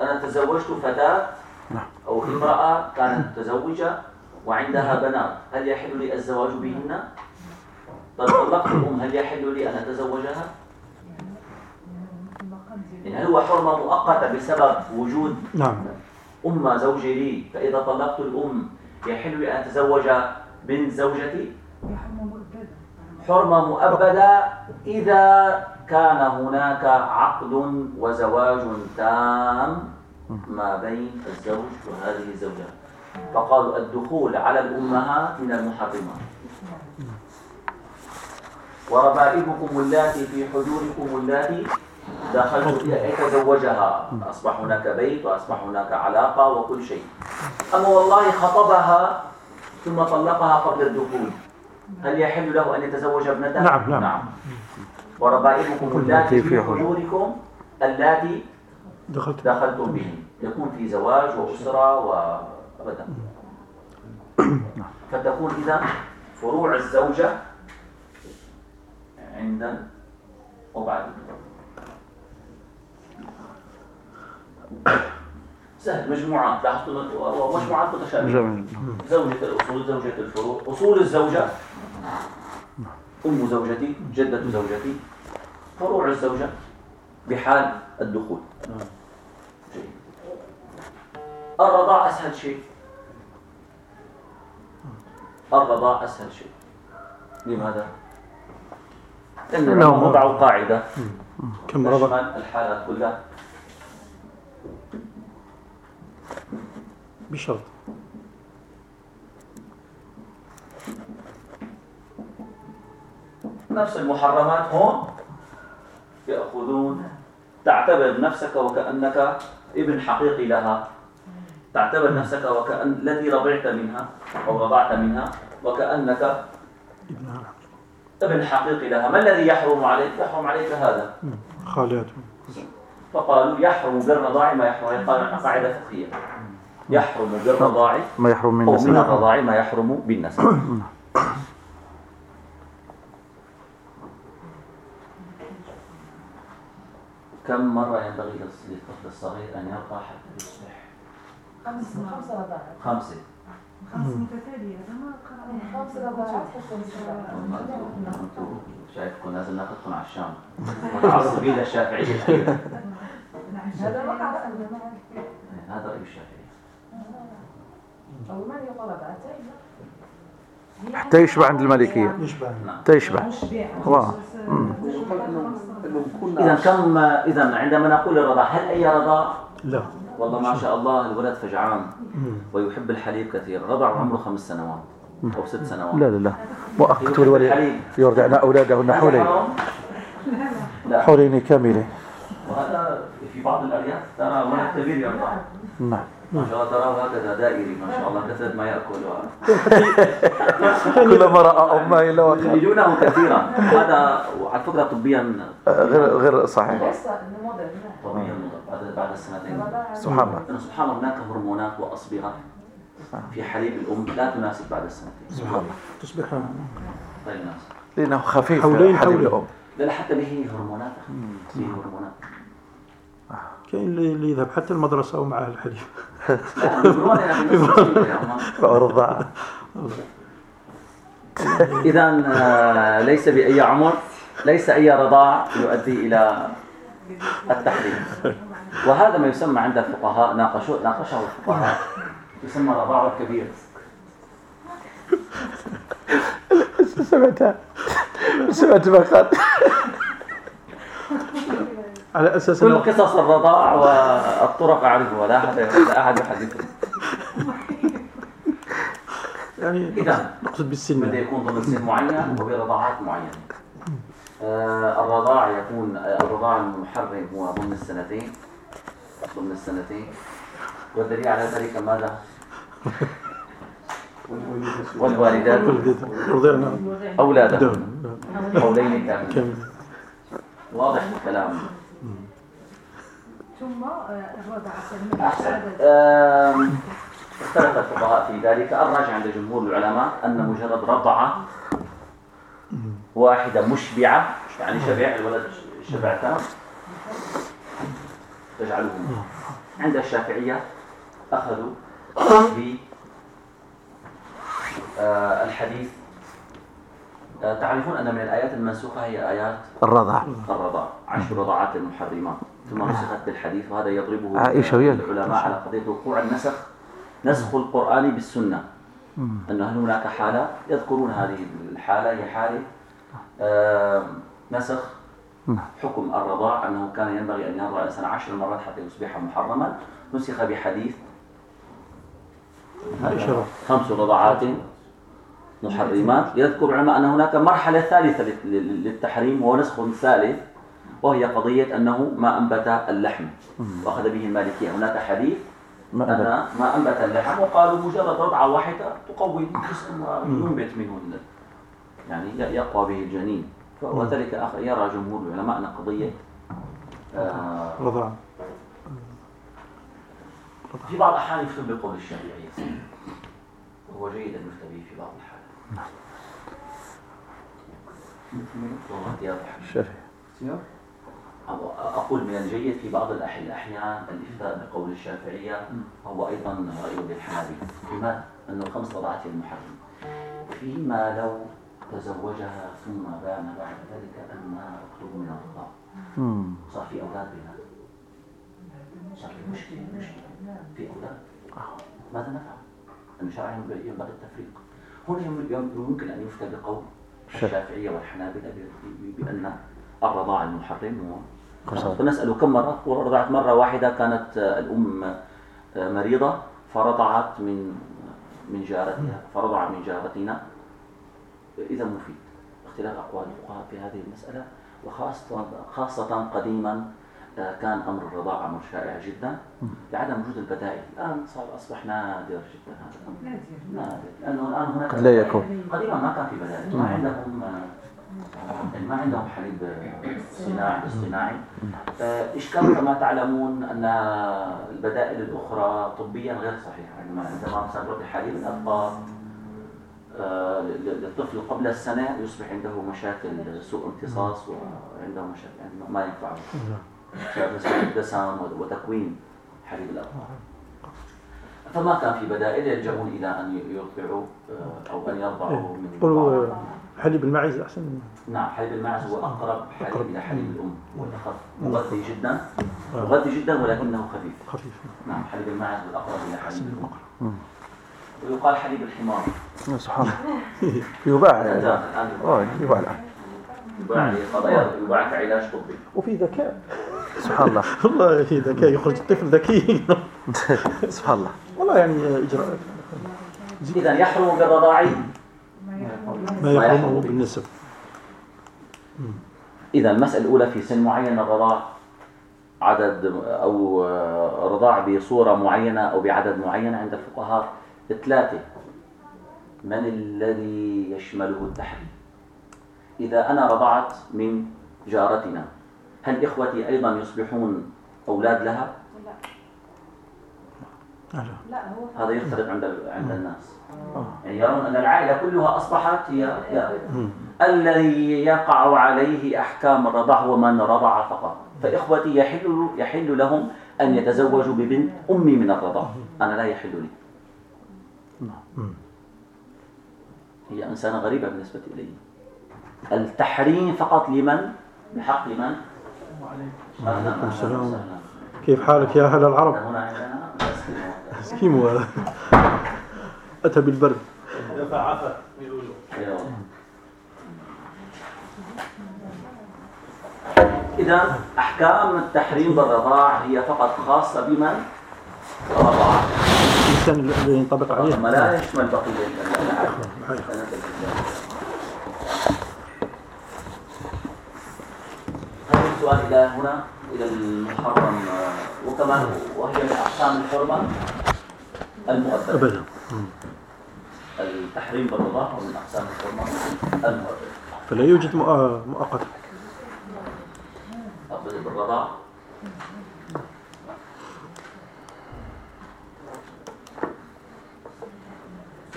أنا تزوجت فتاة أو امرأة كانت متزوجة وعندها بنات. هل يحل لي الزواج بهن؟ طيب طلقت الأم هل يحل لي أن أتزوجها؟ يعني هل هو حرمة مؤقتة بسبب وجود نعم. أم زوجي لي؟ فإذا طلقت الأم يحل لي أن أتزوج بنت زوجتي؟ حرمة مؤبدة إذا كان هناك عقد وزواج تام ما بين الزوج وهذه الزوجة. فقالوا الدخول على الأمهات من المحرمات. وربائبكم اللاتي في حجوركم اللاتي دخلت فيها أي تزوجها. أصبح هناك بيت وأصبح هناك علاقة وكل شيء. أما والله خطبها ثم طلقها قبل الدخول. هل يحل له أن يتزوج ابنته؟ نعم، نعم. نعم. وربائبكم اللاتي في حجوركم. اللاتي دخلت. دخلتم بهن يكون في زواج وأسرة وأبدا فتكون إذا فروع الزوجة عند وبعد. سهل مجموعات لاحظتوا مجموعات متشابهة. جميل زوجة الأصول زوجة الفروع. أصول الزوجة. أم زوجتي جدة زوجتي. فروع الزوجة بحال الدخول. الرضاع أسهل شيء. الرضاع أسهل شيء. لماذا؟ إنه- وضعوا قاعدة كم رضع تشمل الحالات كلها. بشرط. نفس المحرمات هون يأخذون تعتبر نفسك وكأنك ابن حقيقي لها. تعتبر نفسك وكأن الذي رضعت منها أو رضعت منها وكأنك ابنها ابن حقيقي لها ما الذي يحرم عليك؟ يحرم عليك هذا. خالات فقالوا يحرم بالرضاع ما يحرم هي قاعدة فقهية. يحرم بالرضاع ما يحرم من نسل الرضاع ما يحرم بالنسب كم مرة ينبغي للطفل الصغير أن يرضع حتى يصبح؟ خمس خمس رضاعات خمسة. خمس متتالية. هذا ما قرأنا خمس حتى أنتوا شايفكم لازم ناخذكم على الشام. متعصبين للشافعية هذا ما قرأنا معك هذا رأي الشافعية. حتى يشبع عند المالكية. يشبه نعم. حتى يشبع إذا كم إذا عندما نقول الرضاع هل أي رضاع؟ لا. والله ما شاء الله الولد فجعان. ويحب الحليب كثير. رضع وعمره خمس سنوات أو ست سنوات. لا لا لا. مؤقت الحليب. يرضعن أولادهن حولين. حولين كاملين. وهذا في بعض الأرياف. ترى ولد كبير يرضع. نعم. ما شاء الله تراه هكذا دائري ما شاء الله كثرة ما يأكل. كلما رأى أمه إلا وقع يجدونه كثيرا. هذا وعلى فكرة طبيا غير غير صحيح. طبيا بعد بعد السنتين. سبحان الله. سبحان الله هناك هرمونات وأصبغة في حليب الأم لا تناسب بعد السنتين. سبحان الله. تصبح طيب الناس لأنه خفيف حولين حليب. الأم. لا لا حتى به هرمونات. فيه هرمونات. كاين اللي اللي يذهب. حتى المدرسة ومعه الحليب. فأرضع إذا آه، ليس بأي عمر ليس أي رضاع يؤدي إلى التحريم. وهذا ما يسمى عند الفقهاء ناقشوا ناقشه الفقهاء. يسمى الرضاع الكبير. سمعتها. سمعت ما قال. على أساس كل قصص الرضاع والطرق أعرفها لا أحد لا أحد يحدثني. يعني نقصد بالسن. بده يكون ضمن سن معين وبرضاعات معينة. آه، الرضاع يكون الرضاع المحرم هو ضمن السنتين. ضمن السنتين. والدليل على ذلك ماذا؟ والوالدات أولادهم قولين كاملين كامل واضح الكلام. ثم آه، آم، اختلف الفقهاء في ذلك. الراجع عند جمهور العلماء أن مجرد رضعة واحدة مشبعة يعني شبع الولد شبع تام تجعله عند الشافعية أخذوا ب آه، الحديث آه، تعرفون أن من الآيات المنسوخة هي آيات الرضع الرضاع عشر رضعات محرمات ثم نسخت بالحديث وهذا يضربه وياه. العلماء على قضية وقوع النسخ نسخ القرآن بالسنة. أن هل هناك حالة؟ يذكرون هذه الحالة هي حالة آه، نسخ حكم الرضاع أنه كان ينبغي أن يرضع الإنسان عشر مرات حتى يصبح محرما. نسخ بحديث خمس رضعات محرمات. يذكر العلماء أن هناك مرحلة ثالثة لل- لل- للتحريم وهو نسخ ثالث وهي قضية أنه ما أنبت اللحم. وأخذ به المالكية. هناك حديث ما أن أدري ما أنبت اللحم وقالوا مجرد رضعة واحدة تقوي الجسم وينبت منه يعني يقوى به الجنين. وذلك يرى جمهور العلماء أن قضية آه، رضع في بعض الأحيان يفتون بقول الشافعية وهو جيد به في بعض الحالات أو- أقول من الجيد في بعض الأح- الأحيان الإفتاء بقول الشافعية هو أيضا رأي للحنابلة لماذا؟ أنه الخمس رضعات المحرم. فيما لو تزوجها ثم بان بعد ذلك أنها أكتب من الرضاع. مم. صار في أولاد بيناتهم صار في مشكلة. مشكلة في أولاد. ماذا نفعل؟ أن شرعا ينبغي التفريق. هنا يم- يم- يمكن أن يفتى بقول الشافعية والحنابلة بأن الرضاع المحرم هو. فنسأله كم مرة؟ ورضعت مرة واحدة كانت الأم مريضة فرضعت من من جارتها فرضع من جارتنا إذا مفيد اختلاف أقوال الفقهاء في هذه المسألة وخاصة خاصة قديما كان أمر الرضاعة أمر شائع جدا لعدم وجود البدائل. الآن صار أصبح نادر جدا هذا. الأمر نادر. نادر. لأنه الآن هناك قد لا يكون. قديما ما كان في بدائل. ما عندهم ما عندهم حليب صناعي اصطناعي. آه، إشكال كما تعلمون أن البدائل الأخرى طبيا غير صحيحة. عندما عندما مثلا تعطي حليب الأبقار آه، للطفل قبل السنة يصبح عنده مشاكل سوء امتصاص وعنده مشاكل ما ينفعه. الدسم وتكوين حليب الأبقار فما كان في بدائل يلجؤون إلى أن يرضعوا آه، أو أن يرضعوا من قولوا بعض. حليب الماعز أحسن. من نعم حليب الماعز هو أقرب. حليب. إلى حليب الأم. هو الأخف مغذي جدا. مغذي جدا ولكنه خفيف. خفيف. نعم حليب الماعز هو الأقرب إلى حليب من الأم. ويقال حليب الحمار. سبحان الله. يباع. الآن أوه، يباع الآن يباع. قضايا يباع كعلاج طبي. وفي ذكاء. سبحان الله. والله في ذكاء يخرج الطفل ذكي. سبحان الله. والله يعني إجراءات إذا يحرم بالرضاع. ما يحرمه بالنسب. إذا المسألة الأولى في سن معين الرضاع عدد أو رضاع بصورة معينة أو بعدد معين عند الفقهاء ثلاثة. من الذي يشمله التحريم إذا أنا رضعت من جارتنا. هل إخوتي أيضا يصبحون أولاد لها؟ لا. هو هذا يختلف عند عند الناس. يعني يرون أن العائلة كلها أصبحت هي هي الذي يقع عليه أحكام الرضاع هو من رضع فقط. فإخوتي يحل يحل لهم أن يتزوجوا ببنت أمي من الرضاع. أنا لا يحل لي. هي إنسانة غريبة بالنسبة إلي. التحريم فقط لمن؟ بحق لمن؟ وعليكم السلام. كيف حالك يا أهل العرب؟ هنا عندنا مسكين سكيمو هذا أتى بالبرد. أيوة. إذا أحكام التحريم بالرضاع هي فقط خاصة بمن؟ رضع الإنسان الذي ينطبق عليه. ما لا يشمل بقية الألعاب صحيح. هذا السؤال إلى هنا إلى المحرم آه، وكمان وهي من أقسام الحرمة المؤبدة. أبدا. التحريم بالرضاعة من أقسام الحرمة المؤبدة. فلا يوجد مؤ- مؤقت. أقصد بالرضاعة.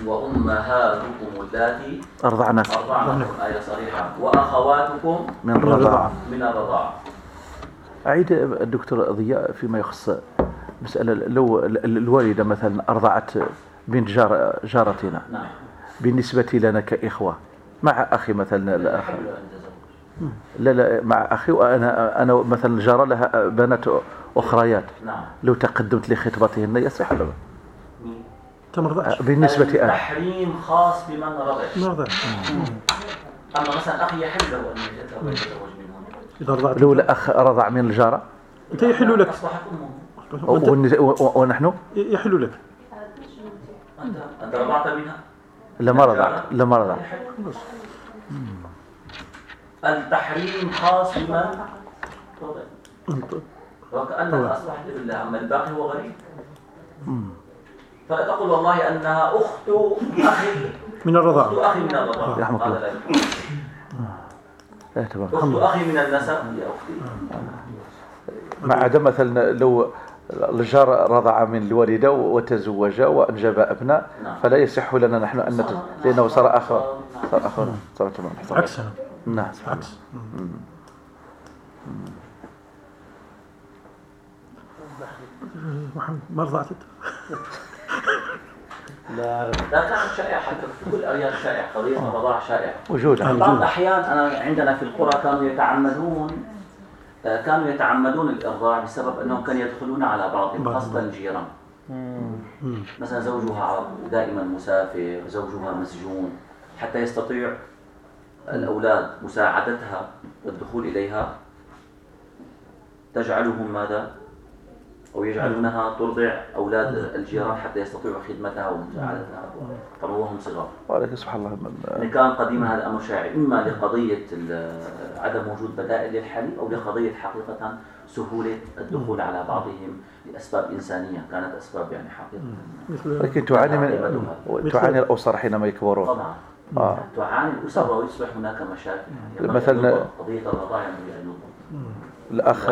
وأمهاتكم اللاتي أرضعنك. أرضعنكم. آية صريحة وأخواتكم من الرضاعة من الرضاعة أعيد الدكتور ضياء فيما يخص مسألة لو ال- ال- الوالدة مثلا أرضعت بنت جار جارتنا. نعم. بالنسبة لنا كإخوة مع أخي مثلا الأخ تزوج لا لا مع أخي وأنا أنا مثلا جارة لها بنات أخريات. نعم. لو تقدمت لخطبتهن يصح ولا لا؟ مين؟ ما رضعتش بالنسبة أنا التحريم خاص بمن رضع ما رضعتش أما مثلا أخي يحل له أن يتزوج إذا رضعت لو الأخ رضع من الجارة. أنت يحل لك. و- و- ونحن؟ يحل لك. أنت أنت رضعت منها لما رضعت. لما رضعت. يحل. التحريم خاص بمن؟ رضع طبعا. أصبحت بالله أما الباقي هو غريب. فلا تقول والله أنها أخت أخي من أخت الرضاعة أخي من الرضاعة يرحمك الله. أخت أخي من النسب هي أختي. ما عدا مثلا لو الجار رضع من الوالدة وتزوج وأنجب أبناء نعم. فلا يصح لنا نحن أن نت... لأنه صار أخ نعم. صار أخونا صار تمام. عكس. نعم. عكس. محمد ما رضعت أنت لا كانت شائعة حتى في كل الأرياف شائع قضية الرضاعة شائعة الله. وجودا بعض الأحيان أنا عندنا في القرى كانوا يتعمدون آه، كانوا يتعمدون الإرضاع بسبب أنهم كانوا يدخلون على بعضهم بعض. خاصة الجيران. مثلا زوجها دائما مسافر زوجها مسجون حتى يستطيع الأولاد مساعدتها والدخول إليها تجعلهم ماذا؟ أو يجعلونها ترضع أولاد الجيران حتى يستطيعوا خدمتها ومساعدتها. طبعا وهم صغار؟ ولكن سبحان الله. يعني كان قديما هذا الأمر شائع إما لقضية عدم وجود بدائل للحليب أو لقضية حقيقة سهولة الدخول على بعضهم لأسباب إنسانية كانت أسباب يعني حقيقة. لكن تعاني من تعاني الأسر حينما يكبرون. طبعا. آه. تعاني الأسر ويصبح هناك مشاكل. يعني مثلاً- قضية الرضاعة الأخ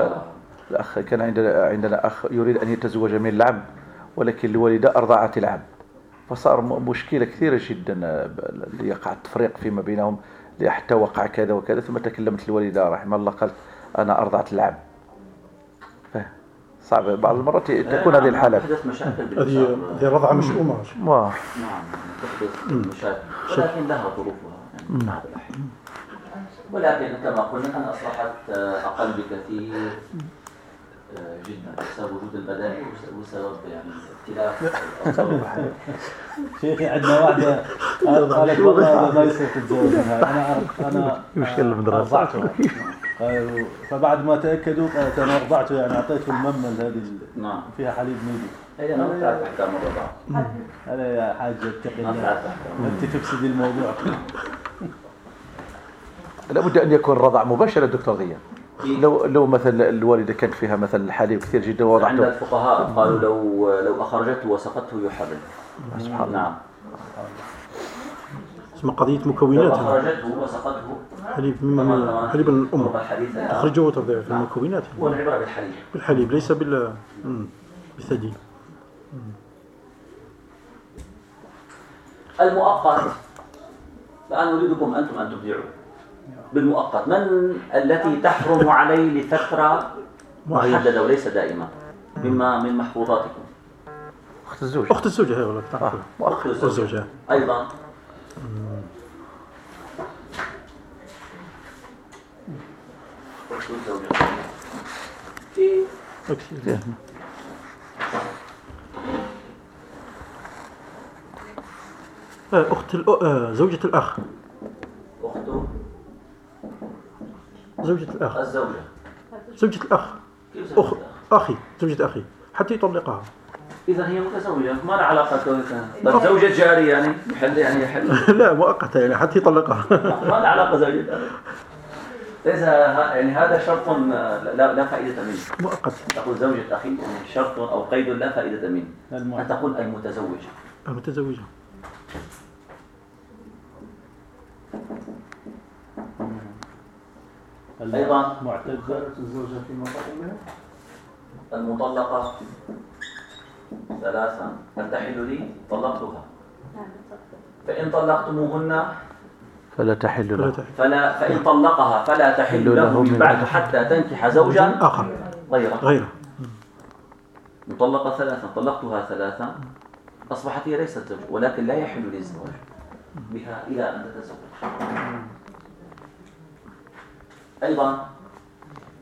الأخ كان عندنا عندنا أخ يريد أن يتزوج من العم ولكن الوالدة أرضعت العم. فصار مشكلة كثيرة جدا آه، يقع التفريق فيما بينهم حتى وقع كذا وكذا ثم تكلمت الوالدة رحمه الله قالت أنا أرضعت العم. صعب. بعض المرات تكون هذه الحالات تحدث مشاكل هذه هذه رضعة مشؤومة واه. نعم تحدث مشاكل. ولكن لها ظروفها. يعني بعض الأحيان. ولكن كما قلنا أنا أصبحت آه، أقل بكثير. جدا بسبب وجود البدائل وسبب يعني اختلاف. شيخي عندنا واحدة قالت والله هذا ما يصير تتزوج منها أنا أعرف أنا مشكلة قالوا فبعد ما تأكدوا قالت أنا أرضعته يعني أعطيته الممل هذه اللي نعم. فيها حليب ميدي. هي أنا ما تعرف أحكام الرضاعة. هذا يا حاج اتقي ما الله أنت تفسدي الموضوع. لابد أن يكون الرضع مباشرة دكتور ضياء لو لو مثلا الوالدة كانت فيها مثلا الحليب كثير جدا عند ووضعته الفقهاء قالوا لو لو أخرجته وسقته يحرم. سبحان الله. نعم. اسمها قضية لو مكونات أخرجته وسقته حليب من حليب الآن تخرجه وترضعه في المكونات هو العبرة بالحليب. بالحليب ليس بال. بالثدي المؤقت الآن نريدكم أنتم أن تبدعوا. بالمؤقت. من التي تحرم عليه لفترة. محددة وليس دائمة؟ مما من محفوظاتكم. أخت الزوج أخت الزوجة هي والله آه. أخت الزوجة. أيضا. أخت الزوجة أكثر. آه، أخت زوجة الأخ. أخت زوجته زوجة الأخ. الزوجة. زوجة الأخ. أخ؟ أخي زوجة أخي. حتى يطلقها. إذا هي متزوجة ما لها علاقة طيب زوجة جاري يعني يحل يعني يحل لا مؤقتة يعني حتى يطلقها. ما لها علاقة زوجة ليس يعني هذا شرط لا, لا فائدة منه. مؤقت تقول زوجة أخي يعني شرط أو قيد لا فائدة منه. أن تقول المتزوجة. متزوجة أيضا معتدة الزوجة في مقامها المطلقة ثلاثا. هل تحل لي؟ طلقتها. فإن طلقتموهن فلا تحل له. فلا فإن طلقها فلا تحل له من بعد بعد. حتى تنكح زوجا آخر. غيره. غيره. مطلقة ثلاثا. طلقتها ثلاثا. أصبحت هي ليست زوجة ولكن لا يحل لي الزواج بها إلى أن تتزوج. أيضا.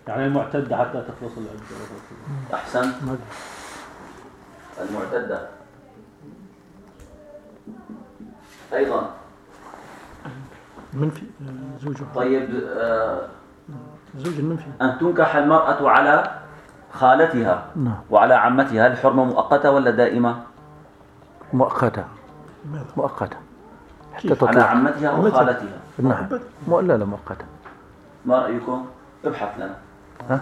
يعني المعتدة حتى تخلص العدة أحسن. المعتدة. أيضا. منفي. زوجها طيب آه، زوج المنفي. أن تنكح المرأة على خالتها نعم. وعلى عمتها هل الحرمة مؤقتة ولا دائمة؟ مؤقتة؟ مؤقتة. حتى كيف؟ على عمتها. وخالتها. نعم. لا لا مؤقتة. ما رأيكم؟ ابحث لنا ها؟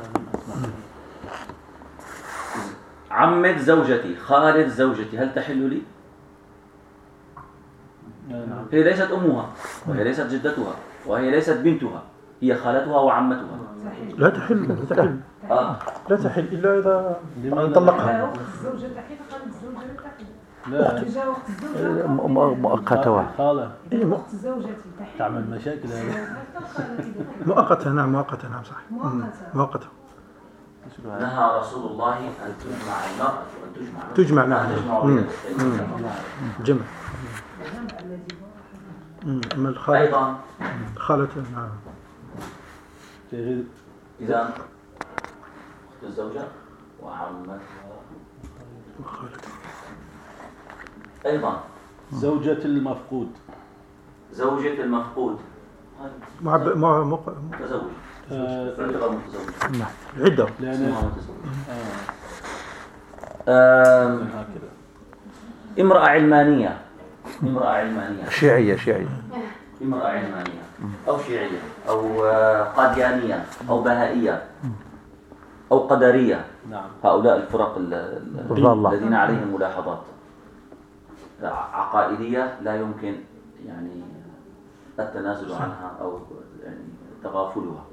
عمة زوجتي خالد زوجتي هل تحل لي؟ نعم هي ليست أمها وهي ليست جدتها وهي ليست بنتها هي خالتها وعمتها لا تحل لا تحل آه. لا تحل إلا إذا؟ طلقها الزوجة الزوجة لا تحيل لا. جا وقت الزوجة م- م- مؤقتة خالة. إيه، وقت الزوجة تعمل مشاكل مؤقتة نعم مؤقتة نعم صح مم. مؤقتة. مؤقتة نهى رسول الله أن تجمع المرأة وأن تجمع تجمع، نعم. جمع. أما الخالة؟ أيضا. خالة نعم. إذا أخت الزوجة وعمتها. خالة. أيضا. زوجة المفقود. زوجة المفقود. مع... مق... متزوج. آه، متزوج. نعم. عدة. لأن آه، امرأة علمانية. امرأة علمانية. شيعية شيعية. امرأة علمانية. أو شيعية أو آه، قاديانية أو بهائية. أو قدرية. نعم. هؤلاء الفرق. الذين عليهم ملاحظات. عقائدية لا يمكن يعني التنازل عنها أو يعني تغافلها.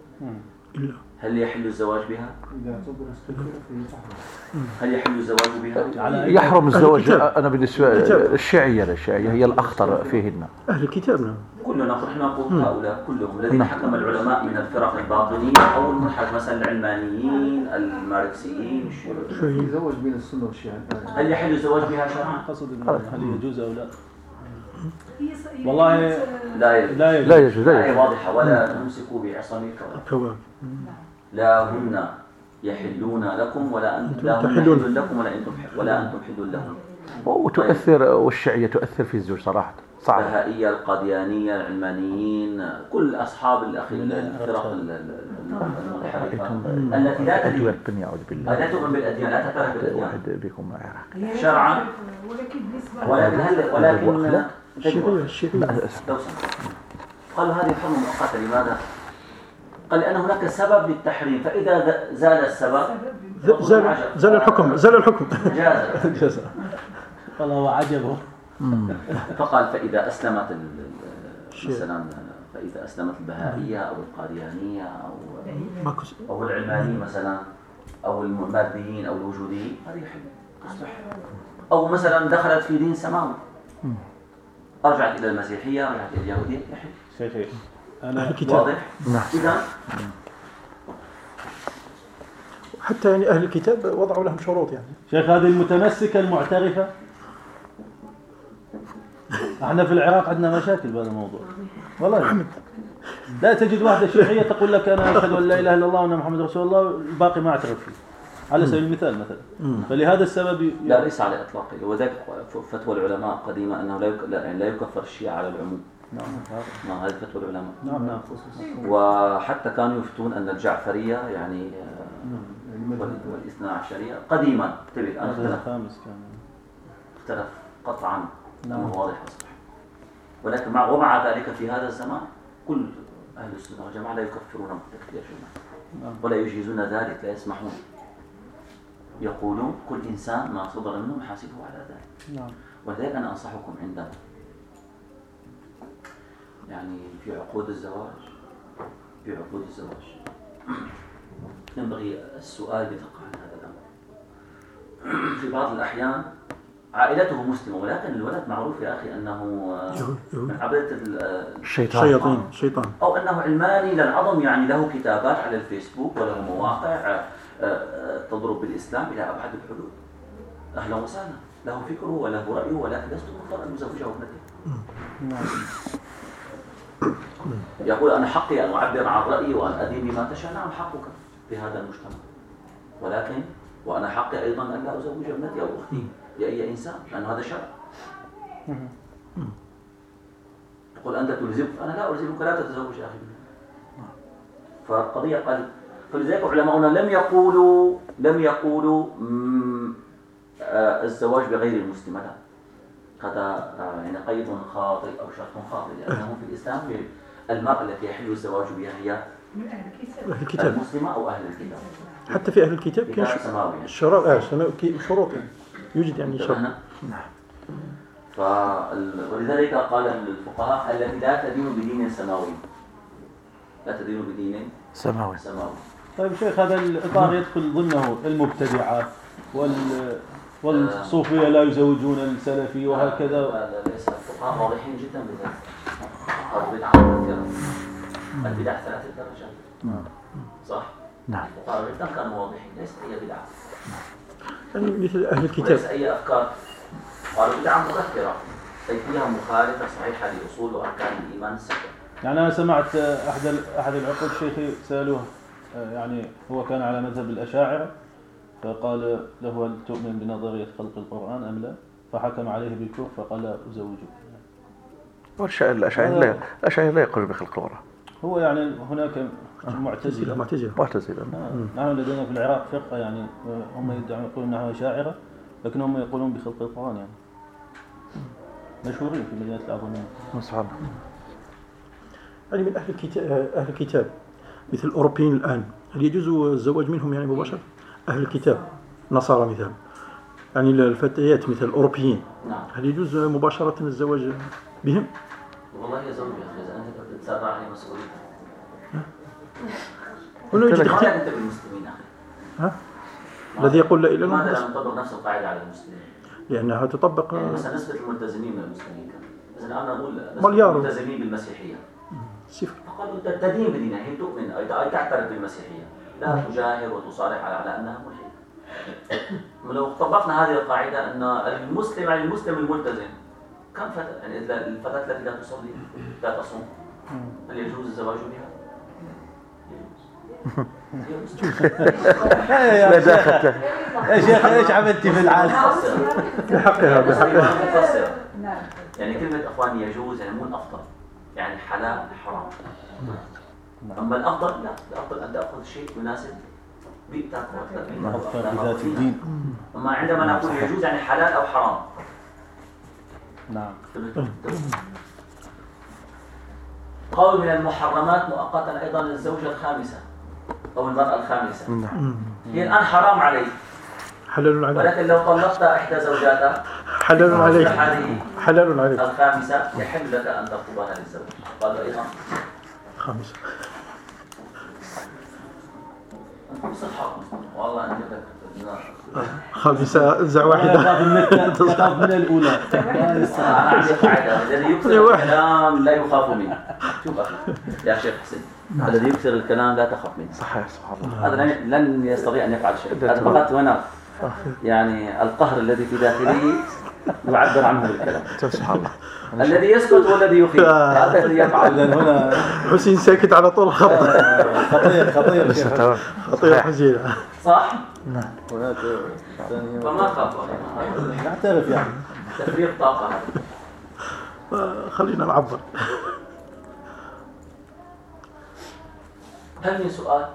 هل يحل الزواج بها؟ هل يحل الزواج بها؟ يحرم الزواج بالنسبة الكتاب. الشيعية الشيعية هي الأخطر فيهن أهل الكتاب نعم كلنا نحن نقول هؤلاء كلهم الذين نعم. حكم العلماء من الفرق الباطنية أو المنحج مثلا العلمانيين الماركسيين الشيوعيين شوي في زواج بين السنة والشيعة الآن هل يحل الزواج بها شرعا؟ قصد هل يجوز أو لا والله لا يجوز لا يجوز لا يجوز لا لا هي يجوز واضحة ولا تمسكوا كواكب لا هن يحلون لكم ولا أنتم لا لكم ولا أنتم ولا أنتم حل لهم. وتؤثر والشيعية تؤثر في الزوج صراحة. صعب. البهائية القاديانية العلمانيين كل أصحاب الفرق ال- ال- المنحرفة التي لا تدين. أعوذ بالله. لا تؤمن بالأديان لا تعترف بالأديان. واحد بكم شرعاً. ولكن هل ولكن الشيعية الشيعية. قالوا هذه حرمة مؤقتة لماذا؟ قال لأن هناك سبب للتحريم فإذا زال السبب زال زال الحكم زال الحكم. جاز جزاء والله وعجبه فقال فإذا أسلمت مثلا فإذا أسلمت البهائية أو القاديانية أو أو العلماني مثلا أو الماديين أو الوجوديين. هذه يحل تصبح أو مثلا دخلت في دين سماوي. رجعت إلى المسيحية رجعت إلى اليهودية. يحل شيخي أنا الكتاب. واضح؟ نعم. إذا؟ حتى يعني أهل الكتاب وضعوا لهم شروط يعني. شيخ هذه المتمسكة المعترفة؟ إحنا في العراق عندنا مشاكل بهذا الموضوع. والله لا. تجد واحدة شيعية تقول لك أنا أشهد أن لا إله إلا الله وأن محمد رسول الله الباقي ما أعترف فيه. على سبيل المثال مثلا. فلهذا السبب ي- لا ليس على إطلاقه. وذلك فتوى العلماء قديما أنه لا يك... لا, يعني لا يكفر الشيعة على العموم. نعم. ما هذه فتوى العلماء نعم نعم. وحتى كانوا يفتون أن الجعفرية يعني آه، وال- والاثنا عشرية قديما. انتبه الآن هذا أختلف. الخامس كان. أختلف قطعا. نعم. واضح أصبح ولكن مع ومع ذلك في هذا الزمان كل أهل السنة والجماعة لا يكفرون تكفير نعم. ولا يجيزون ذلك لا يسمحون. يقولون كل إنسان ما صدر منه محاسبه على ذلك. نعم. ولذلك أنا أنصحكم عندما يعني في عقود الزواج في عقود الزواج. ينبغي السؤال بدقة عن هذا الأمر. في بعض الأحيان عائلته مسلمة ولكن الولد معروف يا أخي أنه. من عبدة ال- الشيطان شيطان أو أنه علماني للعظم يعني له كتابات على الفيسبوك وله مواقع آه، آه، تضرب بالإسلام إلى أبعد الحدود. أهلا وسهلا. له فكره وله رأيه ولكن لست مضطر أن أزوجه ابنتي. نعم. يقول أنا حقي أن أعبر عن رأيي وأن أدين بما تشاء. نعم حقك في هذا المجتمع. ولكن وأنا حقي أيضا أن لا أزوج ابنتي أو أختي لأي إنسان لأن هذا شرع. تقول أنت تلزمك أنا لا ألزمك لا تتزوج يا أخي. فالقضية قال فلذلك علماؤنا لم يقولوا لم يقولوا آه، الزواج بغير المسلمة لا. هذا آه، يعني قيد خاطئ أو شرط خاطئ لأنه في الإسلام المرأة التي يحل الزواج بها هي من أهل الكتاب. المسلمة أو أهل الكتاب. حتى في أهل الكتاب يعني. شروط آه شروط. يعني. يوجد يعني شرط. انتبهنا؟ فال... ولذلك قال الفقهاء التي لا تدين بدين سماوي. لا تدين بدين سماوي. سماوي. طيب شيخ هذا الإطار يدخل ضمنه المبتدعة وال والصوفية لا يزوجون السلفي وهكذا لا- ليس الفقهاء واضحين جدا بذلك أو بدعة كثيرة البدع ثلاث درجات صح؟ نعم. الفقهاء جدا كانوا واضحين ليست أي بدعة يعني مثل أهل وليس الكتاب أي أفكار قالوا بدعة مكفرة أي فيها مخالفة صحيحة لأصول وأركان الإيمان الستة يعني أنا سمعت أحد أحد العقود شيخي سألوه آه، يعني هو كان على مذهب الأشاعرة فقال له هل تؤمن بنظرية خلق القرآن أم لا؟ فحكم عليه بالكفر فقال لا أزوجك والشاعر الأشاعرة لا الأشاعرة لا يقول بخلق القرآن. هو يعني هناك معتزلة. معتزلة. معتزلة. آه، نحن لدينا في العراق فرقة يعني آه، هم يدعون يقولون أنها شاعرة لكن هم يقولون بخلق القرآن يعني. مشهورين في مدينة العظمية سبحان الله يعني من أهل الكتاب أهل الكتاب مثل الأوروبيين الآن هل يجوز الزواج منهم يعني مباشرة؟ أهل الكتاب نصارى مثلا يعني الفتيات مثل الأوروبيين نعم. هل يجوز مباشرة الزواج بهم؟ والله يا زوجي يا أخي أنت تتسرع عليه مسؤوليتك هنا يوجد ما اختلاف أنت بالمسلمين أخي؟ ها؟ الذي يقول لا إله إلا لماذا الله. لا نطبق نفس القاعدة على المسلمين؟ لأنها تطبق يعني مثلا نسبة الملتزمين من المسلمين كم؟ مثلا أنا أقول مليار. نسبة الملتزمين بالمسيحية. صفر. فقالوا أنت تدين بدينها هي تؤمن أي تعترف بالمسيحية. لا تجاهر وتصارح على على أنها ملحدة ولو طبقنا هذه القاعدة أن المسلم يعني المسلم الملتزم كم فتاة يعني الفتاة التي لا تصلي لا تصوم هل يجوز الزواج بها؟ يجوز. هي مسلمة. يا شيخ إيش عملتي في العالم؟ بحقها بحقها يعني كلمة أخوان يجوز يعني مو الأفضل يعني حلال حرام أما الأفضل لا الأفضل أن تأخذ شيء يناسب بيئتك أظفر بذات الدين. أما عندما نقول يجوز يعني حلال أو حرام. نعم. قول من المحرمات مؤقتا أيضا الزوجة الخامسة أو المرأة الخامسة. نعم. هي الآن حرام عليك. حلال عليك. ولكن لو طلقت إحدى زوجاتها حلال عليك. حلال عليك. الخامسة يحل لك أن تخطبها للزوج. قال أيضا خامس صحة والله أنت خامسة انزع واحدة تخاف من الأولى. عندي قاعدة الذي يكثر الكلام لا يخاف منه شوف أخي. يا شيخ حسين الذي يكثر الكلام لا تخاف منه صحيح سبحان الله. هذا لن- لن يستطيع أن يفعل شيء. هذا فقط هنا يعني القهر الذي في داخله يعبر عنه بالكلام. سبحان الله. الذي يسكت هو الذي يخيف هذا الذي يفعل. هنا حسين ساكت على طول الخط خطير خطير. تمام. خطير حسين. صح؟ هناك ثانية. فما خاف. نعترف يعني. تفريغ طاقة. هذا آه، خلينا نعبر. هل من سؤال؟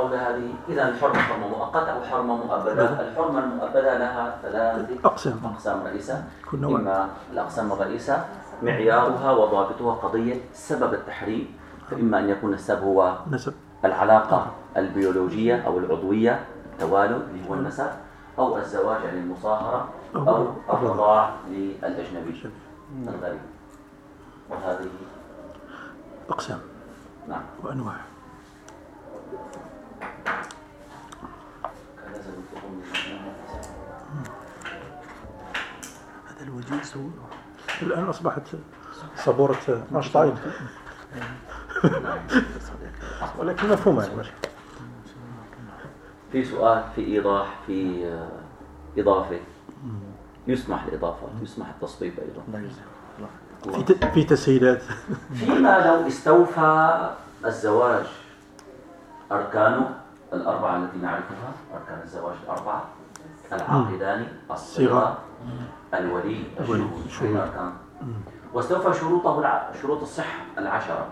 حول هذه. إذا الحرمة حرمة مؤقتة أو حرمة مؤبدة. الحرمة المؤبدة لها ثلاثة أقسام. أقسام رئيسة. كل نوع. إما الأقسام الرئيسة معيارها وضابطها قضية سبب التحريم. فإما أن يكون السبب هو نسب. العلاقة البيولوجية أو العضوية التوالد اللي هو النسب أو الزواج يعني المصاهرة أو الرضاع. للأجنبي. الغريب. وهذه أقسام. نعم. وأنواع كان لازم تكون من- هذا الوجيز هو الآن أصبحت صبورة أينشتاين. ولكن مفهومة يعني في سؤال في إيضاح في آه، إضافة. يسمح الإضافات يسمح التصويب أيضا. في في تسهيلات. فيما لو استوفى الزواج أركانه الأربعة التي نعرفها أركان الزواج الأربعة العاقدان الصيغة الولي الشهود الأركان. وأستوفى شروطه الع... شروط الصحة العشرة.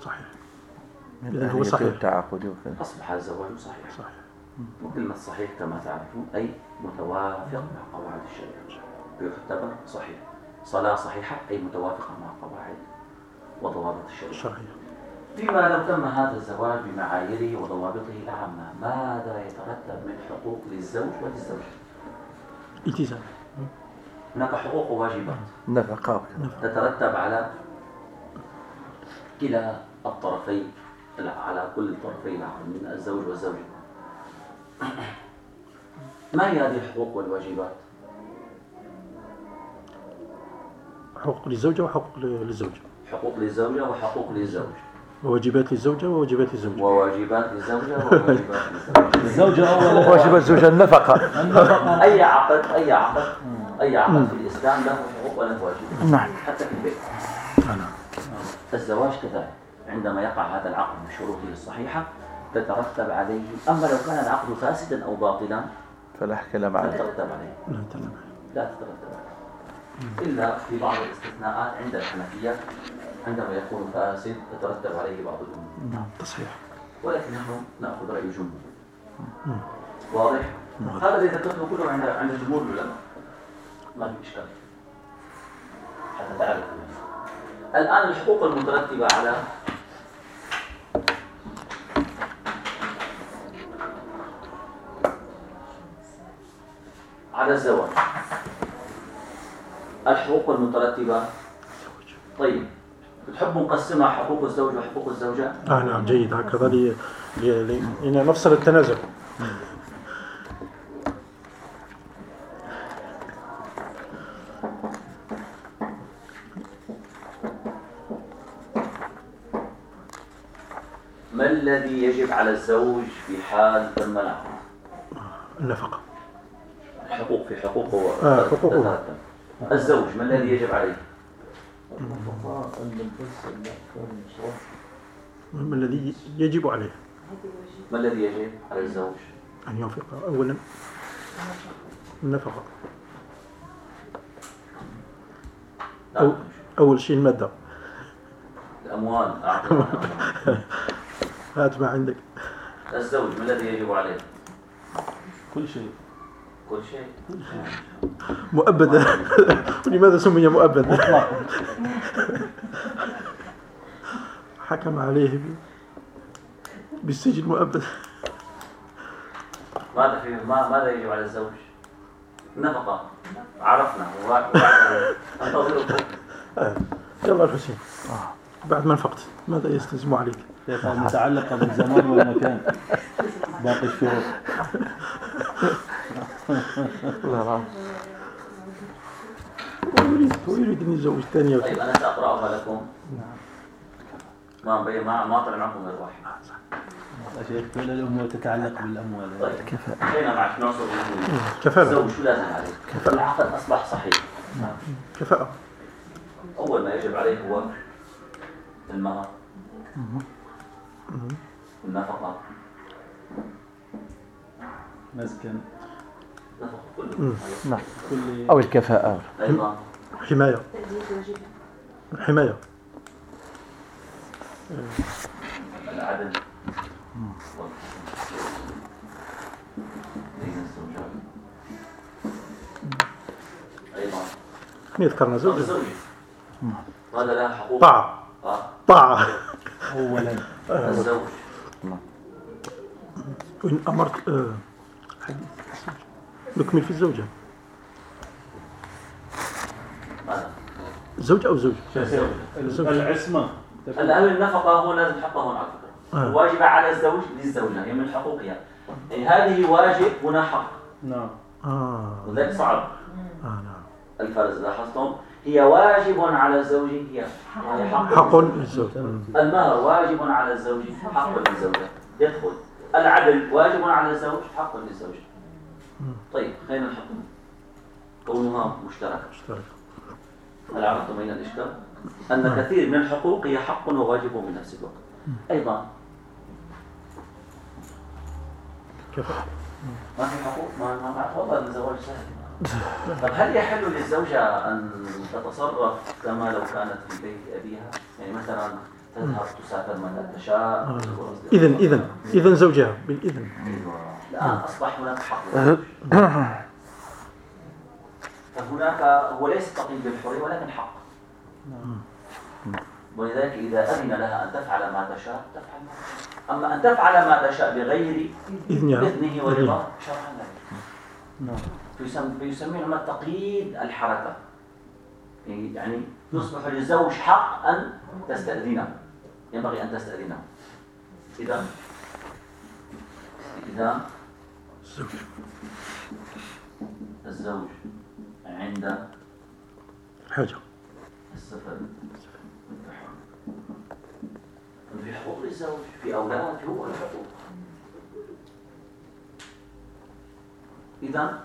صحيح. هو صحيح. التعاقد وكذا. أصبح الزواج صحيح. صحيح. وكلمة صحيح كما تعرفون أي متوافق مع قواعد الشريعة. يعتبر صحيح. صلاة صحيحة أي متوافقة مع قواعد وضوابط الشريعة. شرعية فيما لو تم هذا الزواج بمعاييره وضوابطه العامة ماذا يترتب من حقوق للزوج وللزوجة؟ التزام هناك حقوق وواجبات نفقة. تترتب على كلا الطرفين على كل الطرفين العقد من الزوج والزوجة ما هي هذه الحقوق والواجبات؟ حقوق للزوجة وحقوق للزوج حقوق للزوجة وحقوق للزوج وواجبات للزوجة وواجبات للزوج وواجبات للزوجة وواجبات للزوج الزوجة أولا واجب الزوجة النفقة. النفقة. أي عقد أي عقد أي عقد في الإسلام له حقوق وله واجبات. نعم. حتى في البيت. نعم الزواج كذلك. عندما يقع هذا العقد بشروطه الصحيحة تترتب عليه. أما لو كان العقد فاسدا أو باطلا فلا كلام لا عليه تترتب عليه. لا لا تترتب عليه. إلا في بعض الاستثناءات عند الحنفية. عندما يكون فاسد تترتب عليه بعض الأمور نعم تصحيح. ولكن نحن نأخذ رأي الجمهور واضح؟ هذا اللي ذكرته كله عند عند جمهور العلماء. ما في إشكال. حتى تعرف. الآن الحقوق المترتبة على على الزواج. الحقوق المترتبة. طيب. بتحبوا نقسمها حقوق الزوج وحقوق الزوجة آه نعم جيد هكذا لي لي- لي- نفصل التنازع ما الذي يجب على الزوج في حال تم؟ النفقة الحقوق في حقوق هو آه، حقوقه. الزوج ما الذي يجب عليه؟ النفقة اللبس الأفكار المصروف ما الذي يجب عليه ما الذي يجب على الزوج؟ أن ينفق أولا النفقة أو نعم. أول شيء المادة الأموال. هات ما عندك الزوج ما الذي يجب عليه؟ كل شيء كل شيء مؤبدة. ولماذا سمي مؤبد مطلق حكم عليه بالسجن مؤبد ماذا في ما ماذا يجب على الزوج؟ نفقة. عرفنا. انتظركم. يلا الحسين بعد ما نفقت ماذا يستلزم عليك؟ متعلقة بالزمان والمكان. باقي الشروط. هو يريد هو يريد أن يتزوج ثانية طيب أنا سأقرأها لكم. ما مبين ما ما طلع معكم غير واحد. شيخ كل الأمور تتعلق بالأموال. طيب خلينا معك نعصر الأمور. كفاءة. الزوج شو لازم عليه؟ العقد أصبح صحيح. كفاءة. أول ما يجب عليه هو المهر النفقة مسكن. نعم. أو الكفاءة. أيضا حماية. الحماية العدل ما ذكرنا لها حقوق. طاعة. آه. طاعة. اولا الزوج. وإن أمرت آه،. نكمل في الزوجة. ماذا؟ الزوج أو زوج؟ العصمة. الآن النفقة هو لازم حقها هون على فكرة. آه. الواجبة على الزوج للزوجة هي من حقوقها. يعني هذه واجب هنا حق. نعم. آه. وذلك صعب. آه نعم. الفرز لاحظتم؟ هي واجب على الزوج هي حق. حق. للزوج. المهر واجب على الزوج حق للزوجة. يدخل. العدل واجب على الزوج حق للزوجة طيب خلينا نحكم. كونها مشتركة. اشترك هل عرفتم أين الإشكال؟ أن كثير من الحقوق هي حق وواجب بنفس الوقت. أيضا. كيف؟ ما في حقوق؟ ما ما والله الزواج سهل. طب هل يحل للزوجة أن تتصرف كما لو كانت في بيت أبيها؟ يعني مثلا تذهب تسافر متى تشاء إذن إذن إذن زوجها بالإذن. الآن أصبح هناك فهناك هو ليس تقييد بالحرية ولكن حق. ولذلك إذا أذن لها أن تفعل ما تشاء تفعل ما تشاء. أما أن تفعل ما تشاء بغير إذنه ورضاه شرعا لا. نعم. يسم- يسمونه تقييد الحركة. يعني يصبح للزوج حق أن تستأذنه. ينبغي أن تستأذنه. إذا إذا الزوج. الزوج عند حاجة السفر. في حقوق للزوج في أولاد هو الحقوق. إذا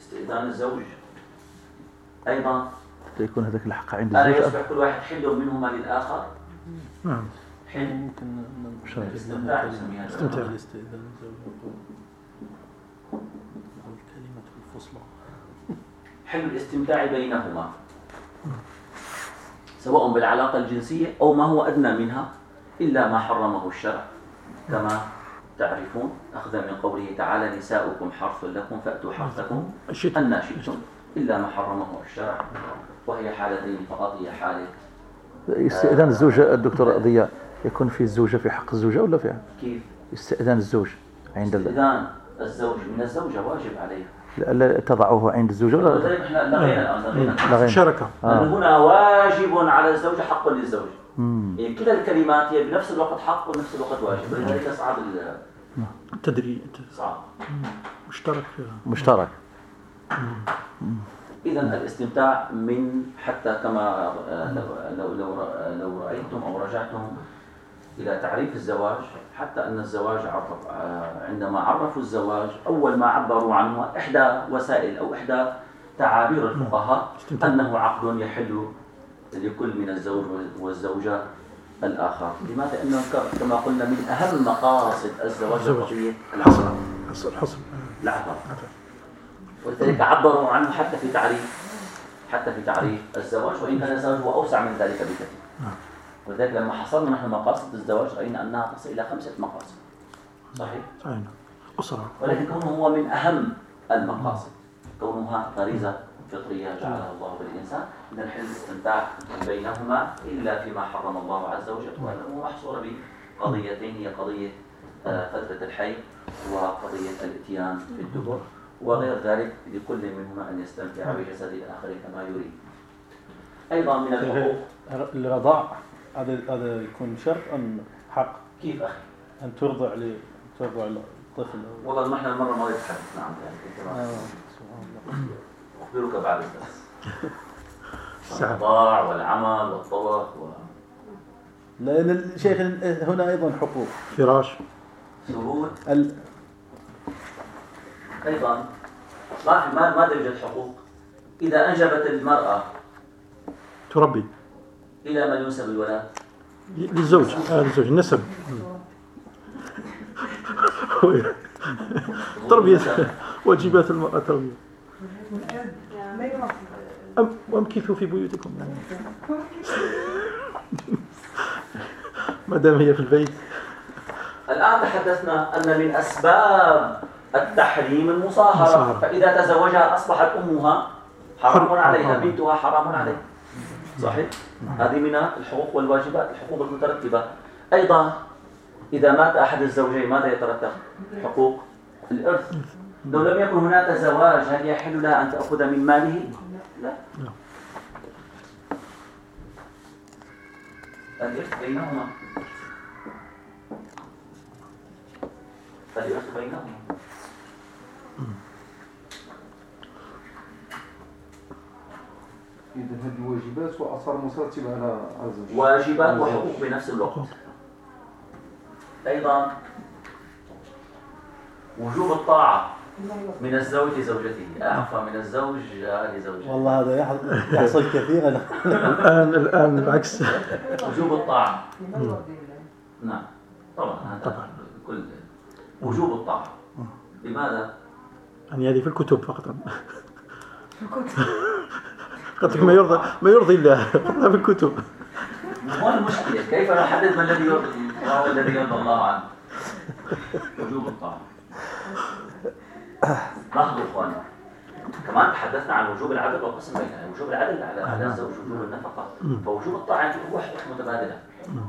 استئذان الزوج أيضا يكون هذاك الحق عند ألا الزوج. يصبح كل واحد حل منهما للآخر. نعم. حل. ممكن يسميها استمتاع. الاستئذان الزوج. الفصلى حل الاستمتاع بينهما. سواء بالعلاقة الجنسية أو ما هو أدنى منها إلا ما حرمه الشرع. كما تعرفون أخذ من قوله تعالى نساؤكم حرث لكم فأتوا حرثكم أن شئتم. إلا ما حرمه الشرع. وهي حالتين فقط هي حالة استئذان الزوجة الدكتور ضياء يكون في الزوجة في حق الزوجة ولا في؟ كيف؟ استئذان الزوج عند. استئذان الزوج من الزوجة واجب عليه لا تضعه عند الزوجة ولا ولذلك إحنا لغينا الآن لغينا. لغينا. شركة لأن آه. هنا واجب على الزوج حق للزوج. يعني كلا الكلمات هي بنفس الوقت حق وبنفس الوقت واجب. ولذلك صعب ال- تدري. صعب. مشترك مشترك. إذا الاستمتاع من حتى كما آه، لو لو لو رأيتم أو رجعتم إلى تعريف الزواج حتى أن الزواج عرف آه، عندما عرفوا الزواج أول ما عبروا عنه إحدى وسائل أو إحدى تعابير الفقهاء استمتاع. أنه عقد يحل لكل من الزوج والزوجة الآخر لماذا؟ لأنه ك- كما قلنا من أهم مقاصد الزواج. قضية الحصر الحصر العقد ولذلك عبروا عنه حتى في تعريف حتى في تعريف الزواج وإن كان الزواج هو أوسع من ذلك بكثير نعم. ولذلك لما حصرنا نحن مقاصد الزواج رأينا أنها تصل إلى خمسة مقاصد. صحيح؟ صحيح أسرة ولكن كونه هو من أهم المقاصد. كونها غريزة فطرية جعلها الله بالإنسان إذا حل الاستمتاع بينهما إلا فيما حرم الله عز وجل وأنه محصورة بقضيتين هي قضية آه، فترة الحي وقضية الإتيان في الدبر وغير ذلك لكل منهما أن يستمتع بجسد الآخر كما يريد. أيضا من الحقوق. الرضاع. هذا هذا يكون شرط ام حق كيف أخي؟ أن ترضع ل ترضع الطفل والله ما إحنا المرة الماضية تحدثنا عن ذلك آه، سبحان الله. أخبرك بعد الدرس. سعد. الرضاع والعمل والطبخ لأن الشيخ هنا أيضا حقوق. فراش. وشهود ال... أيضا ما ما ما توجد حقوق. إذا أنجبت المرأة تربي. إلى من ينسب الولاد للزوج آه للزوج النسب. تربية واجبات المرأة تربية وامكثوا في بيوتكم. ما دام هي في البيت. الآن تحدثنا أن من أسباب التحريم المصاهرة. فإذا تزوجها أصبحت أمها حرام حر- عليها. بنتها حرام عليها. صحيح؟ هذه من الحقوق والواجبات الحقوق المترتبة. أيضا إذا مات أحد الزوجين ماذا يترتب؟ حقوق الإرث. لو لم يكن هناك زواج هل يحل لها أن تأخذ من ماله؟ لا. الإرث بينهما. الإرث بينهما إذا هذه واجبات وآثار مترتبة على الزوج واجبات وحقوق بنفس الوقت. أيضا وجوب الطاعة من الزوج لزوجته عفوا من الزوج لزوجته والله هذا يحصل, كثيرا. الآن الآن العكس. وجوب الطاعة. نعم. طبعا. هذا طبعاً. كل وجوب الطاعة. لماذا؟ يعني هذه في الكتب فقط. قلت لك ما يرضى ما يرضي الله. في الكتب. هو المشكلة كيف نحدد ما الذي يرضي الله والذي يرضى الله عنه؟ وجوب الطاعة لاحظوا إخواني كمان تحدثنا عن وجوب العدل والقسم بينها وجوب العدل على على الزوج وجوب النفقة. فوجوب الطاعة هو حقوق متبادلة.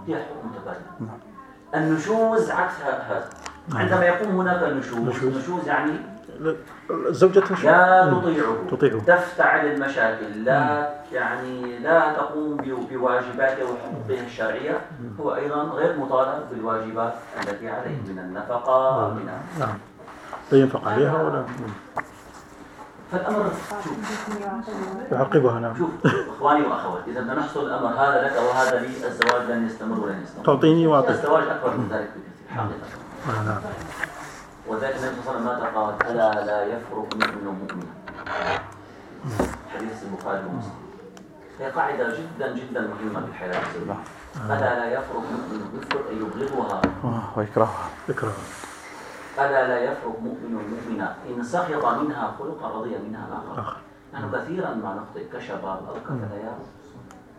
هي حقوق متبادلة. النشوز عكس هذا. عندما يكون هناك النشوز نشوز. النشوز يعني تشوف لا تطيعه. تطيعه. تفتعل المشاكل. لا يعني لا تقوم بواجباته وحقوقه الشرعية هو أيضا غير مطالب بالواجبات التي عليه من النفقة من نعم. لا ينفق عليها ولا؟ فالأمر شوف. يعاقبها نعم. شوف إخواني وأخواتي إذا بدنا نحصل الأمر هذا لك وهذا لي الزواج لن يستمر ولن يستمر. تعطيني وأعطيك. الزواج أكبر من ذلك بكثير حقيقة. آه، نعم. وذلك النبي صلى الله عليه وسلم ماذا قال ألا لا يفرق مؤمن مؤمنا حديث البخاري ومسلم. هي قاعدة جدا جدا مهمة بالحياة الزوجية ألا لا يفرق مؤمن يفرق أن يبغضها. آه، ويكرهها اكره ألا لا يفرق مؤمن مؤمنا إن سخط منها خلقا رضي منها آخر آخر. نحن كثيرا ما نخطئ كشباب أو كفتيات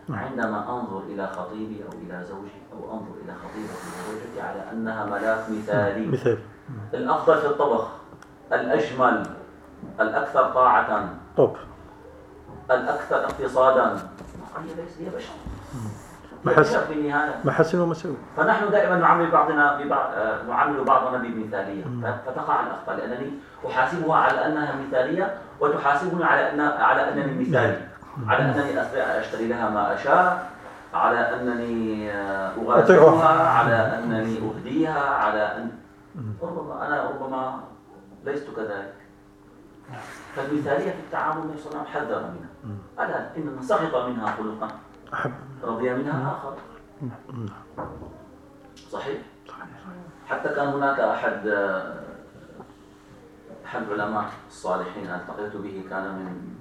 عندما أنظر إلى خطيبي أو إلى زوجي أو أنظر إلى خطيبتي وزوجتي على أنها ملاك مثالي. مثال الأفضل في الطبخ الأجمل الأكثر طاعة طب. الأكثر اقتصادا. هي بشر محس- محاسن ومساوئ فنحن دائما نعامل بعضنا ببعض آه، نعامل بعضنا بمثالية. ف- فتقع الأخطاء لأنني أحاسبها على أنها مثالية وتحاسبني على أن على أنني مثالي. على أنني أستطيع أن أشتري لها ما أشاء. على أنني آه، أغازلها على أنني أهديها. على أن ربما أنا ربما لست كذلك. فالمثالية في التعامل النبي صلى الله عليه وسلم حذر منها. ألا إن من سخط منها خلقا رضي منها آخر. صحيح؟ حتى كان هناك أحد أحد العلماء الصالحين التقيت به كان من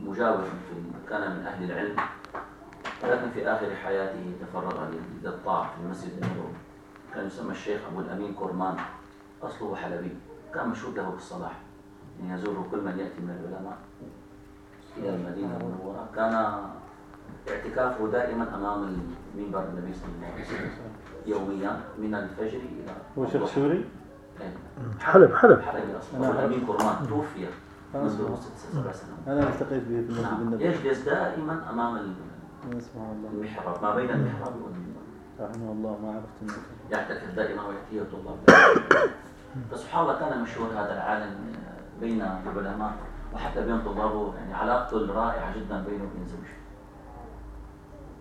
مجاور في كان من أهل العلم ولكن في آخر حياته تفرغ للطاعة في المسجد النبوي. كان يسمى الشيخ أبو الأمين كورمان أصله حلبي. كان مشهور له بالصلاح يعني يزوره كل من يأتي من العلماء إلى المدينة المنورة. كان اعتكافه دائما أمام المنبر النبي صلى الله عليه وسلم يوميا من الفجر إلى هو شيخ سوري. حلب حلب حلبي أصلا أبو الأمين كورمان توفي منذ ست سبع سنوات. أنا التقيت به في المسجد نعم. النبوي. يجلس دائما أمام سبحان الله. المحراب ما بين المحراب والمنبر رحمه الله ما عرفت إنه يعتكف دائما ويأتيه طلاب. فسبحان الله كان مشهور هذا العالم بين العلماء وحتى بين طلابه يعني علاقته الرائعة جدا بينه وبين زوجته.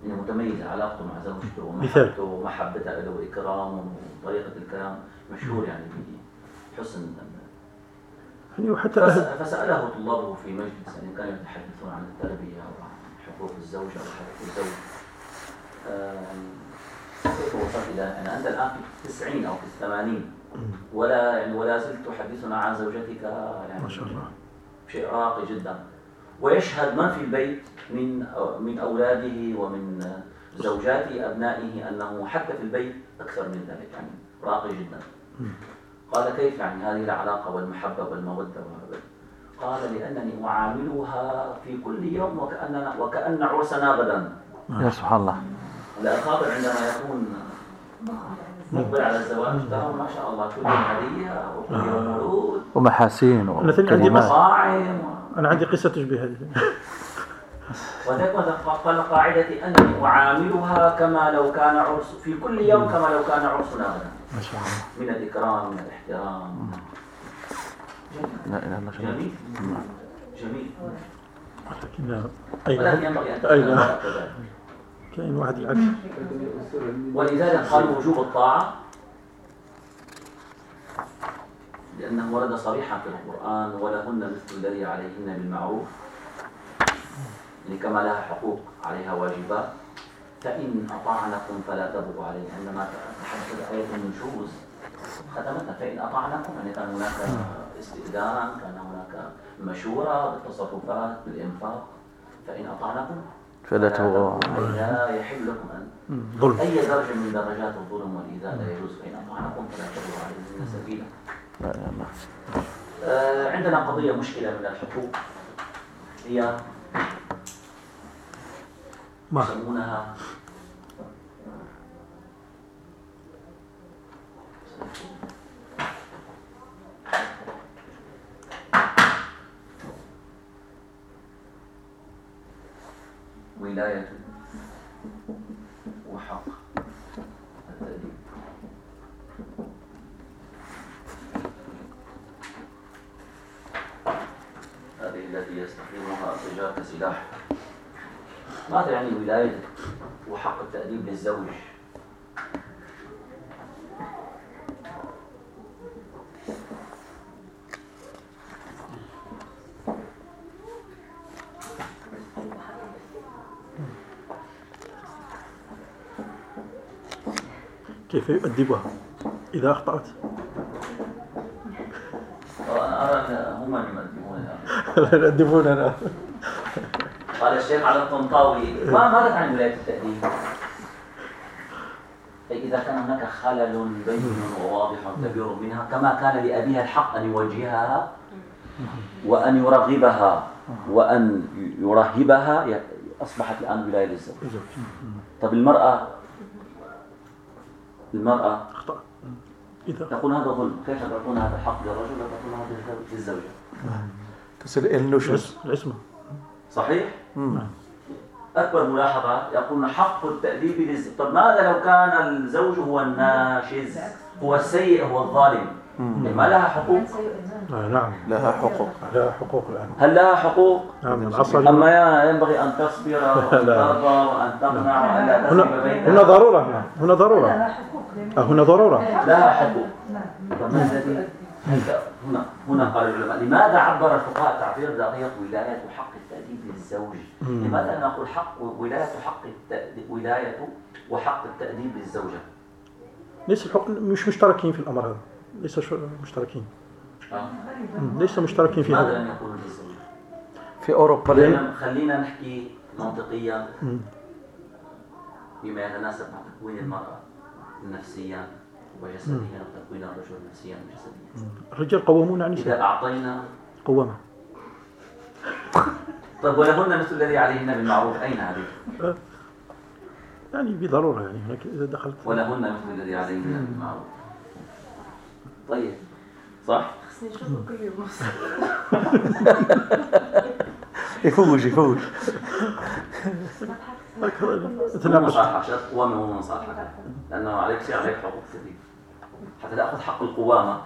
يعني متميزة علاقته مع زوجته. ومحبته ومحبته له وإكرامه وطريقة الكلام. مشهور يعني بحسن يعني وحتى فسأله طلابه في مجلس يعني كانوا يتحدثون عن التربية وعن حقوق الزوجة وحقوق الزوج. آه، كيف وصلت إلى يعني أنت الآن في التسعين أو في الثمانين. ولا يعني ولا زلت تحدثنا عن زوجتك يعني ما شاء الله. شيء راقي جدا. ويشهد من في البيت من من أولاده ومن زوجات أبنائه أنه حتى في البيت أكثر من ذلك يعني راقي جدا. قال كيف يعني هذه العلاقة والمحبة والمودة وهذا؟ قال لأنني أعاملها في كل يوم وكأننا وكأن عرسنا غدا. يا سبحان الله. لا الخاطر عندما يكون مقبل على الزواج ترى ما شاء الله كل يوم هدية وكل يوم مولود ومحاسين عندي وكلمات ومصاعم أنا عندي قصة تشبه هذه. وتكون قال قاعدة أنني أعاملها كما لو كان عرس في كل يوم كما لو كان عرسنا ما شاء الله. من الإكرام من الاحترام. لا إله إلا الله. جميل. جميل. لكن ولكن أين ينبغي كاين واحد العكس. ولذلك قال وجوب الطاعة لأنه ورد صريحا في القرآن ولهن مثل الذي عليهن بالمعروف. يعني كما لها حقوق عليها واجبات. فإن أطعنكم فلا تبغوا عليه عندما تحدث آية النشوز ختمتها. فإن أطعنكم يعني كان هناك استئذان كان هناك مشورة بالتصرفات بالإنفاق. فإن أطعنكم فلا تبغوا. لا يحل لكم أن ظلم. أي درجة من درجات الظلم والإيذاء لا يجوز فإن أطعنكم فلا تبغوا عليهن سبيلا لا إلا الله. آه، عندنا قضية مشكلة من الحقوق. هي ما؟ يسمونها ولاية وحق التأديب هذه التي يستخدمها الرجال كسلاح ماذا يعني ولاية وحق التأديب للزوج؟ كيف يؤدبها إذا أخطأت. وأنا أرى أن هم الآن. لا يؤدبوننا قال الشيخ على الطنطاوي ما ماذا تعني ولاية التأديب؟ أي إذا كان هناك خلل بين وواضح كبير منها كما كان لأبيها الحق أن يوجهها وأن يرغبها وأن يرهبها أصبحت الآن ولاية للزوج. طب المرأة المرأة أخطأ. إذا. تقول هذا ظلم. كيف تعطون هذا الحق للرجل وتعطون هذا للزوجة؟ تصل إلى النشوز؟ العصمة. صحيح؟ مم. أكبر ملاحظة يقولون حق التأديب للزوج طب ماذا لو كان الزوج هو الناشز؟ هو السيء هو الظالم. ما لها حقوق؟ آه، نعم. لها حقوق. لا حقوق الآن. هل لها حقوق؟ نعم العصر أما يا- ينبغي أن تصبر وأن. ترضى وأن تقنع وأن لا هنا تسلب هنا بينها ضرورة نعم. هنا ضرورة. لها آه، هنا ضرورة. لها حقوق. نعم. طب ما الذي هنا هنا قال العلماء لماذا عبر الفقهاء تعبير دقيق ولاية حق التأديب للزوج؟ لماذا لا نقول حق ولاية حق التأديب ولاية وحق التأديب للزوجة؟ ليس الحق مش مشتركين في الأمر هذا. ليس مشتركين ليس مشتركين في لماذا هذا؟ في أوروبا خلينا خلينا نحكي منطقيا. بما يتناسب مع تكوين المرأة نفسيا وجسديا وتكوين الرجل نفسيا وجسديا الرجال قوامون عن النساء إذا أعطينا قوامة طيب ولهن مثل الذي عليهن بالمعروف أين هذه؟ يعني بضرورة يعني هناك إذا دخلت ولهن مثل الذي عليهن بالمعروف طيب. صح؟ خصني نشوفه كل يوم. يفوج يفوج مصالحة شرط قوامة مو مصالحة لأنه عليك شيء عليك حقوق كثير. حتى تأخذ حق القوامة.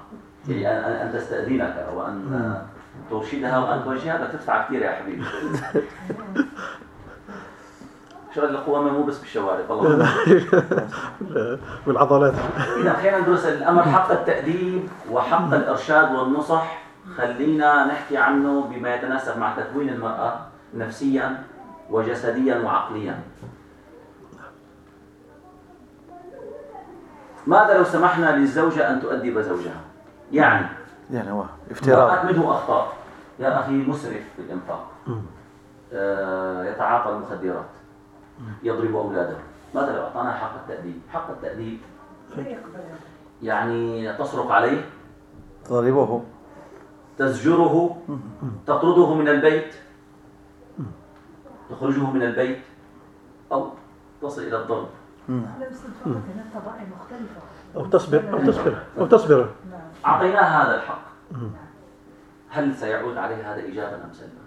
يعني أن أن تستأذنك وأن ترشدها وأن توجهها بدك تدفع كثير يا حبيبي. شغل القوامة مو بس بالشوارع والله. بالعضلات. إذا خلينا ندرس الأمر حق التأديب وحق الإرشاد والنصح خلينا نحكي عنه بما يتناسب مع تكوين المرأة نفسيا وجسديا وعقليا. ماذا لو سمحنا للزوجة أن تؤدب زوجها؟ يعني يعني هو افتراض مرأة منه أخطاء. يا أخي مسرف في الإنفاق. آه، يتعاطى المخدرات. يضرب أولاده. ماذا لو أعطانا حق التأديب؟ حق التأديب. لا يقبل. هذا. يعني تصرخ عليه؟ ضربوه تزجره. تطرده من البيت. تخرجه من البيت. أو تصل إلى الضرب. مختلفة. أو تصبر أو تصبر أو تصبر. أعطيناه هذا الحق. هل سيعود عليه هذا إيجابا أم سلبا؟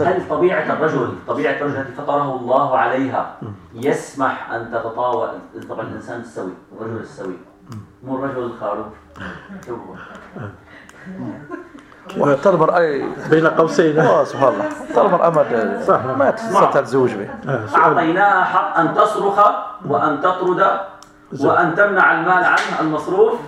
هل طبيعة الرجل طبيعة الرجل التي فطره الله عليها يسمح أن تتطاول طبعا الإنسان السوي الرجل السوي؟ مو الرجل الخارج؟ وتربر أي بين قوسين. آه سبحان الله. تربر أمد. صح. ما تستطيع تزوج به. آه، أعطيناها حق أن تصرخ وأن تطرد وأن تمنع المال عنه المصروف.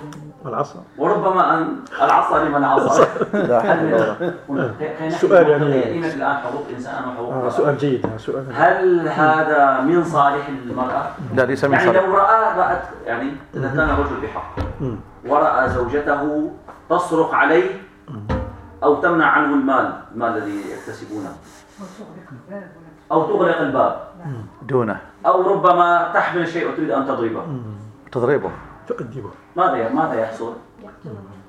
العصا وربما أن العصا لمن عصى لا حول ولا قوة. سؤال يعني- قيمة الآن حقوق الإنسان وحقوق آه، المرأة. سؤال جيد آه، سؤال هل هذا من صالح المرأة؟ لا ليس من يعني صالح. لو رأى رأت يعني إذا كان رجل بحق. ورأى زوجته تصرخ عليه أو تمنع عنه المال المال الذي يكتسبونه. أو تغلق الباب. دونه. أو ربما تحمل شيء وتريد أن تضربه. تضربه. تؤدبه ماذا ماذا يحصل؟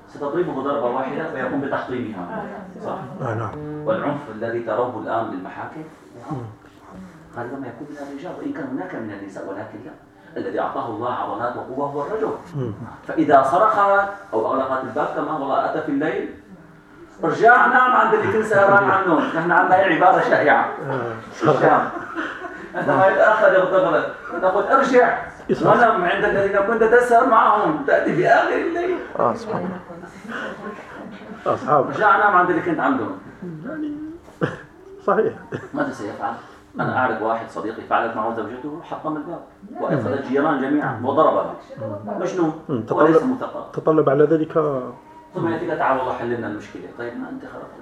ستضربه ضربة واحدة ويقوم بتحطيمها. صح؟ آه نعم. والعنف الذي تروه الآن بالمحاكم؟ غالبا ما يكون من الرجال وإن كان هناك من النساء ولكن لا. الذي أعطاه الله عضلات وقوة هو الرجل. فإذا صرخت أو أغلقت الباب كما والله أتى في الليل. ارجع نام عند اللي كل سهران عنهم نحن عندنا هي عبارة شائعة. الشام عندما يتأخر يغتغرد نقول ارجع. يصرخ. ونم عند الذين كنت تسهر معهم تأتي في آخر الليل. آه سبحان الله. أصحاب. ارجع نام عند اللي كنت عندهم صحيح. ماذا سيفعل؟ أنا أعرف واحد صديقي فعلت معه زوجته حطم الباب وأخذ الجيران جميعا وضربها مجنون. وليس تطلب مثقف تطلب على ذلك. ثم يأتيك تعال والله حل لنا المشكلة. طيب ما أنت خربت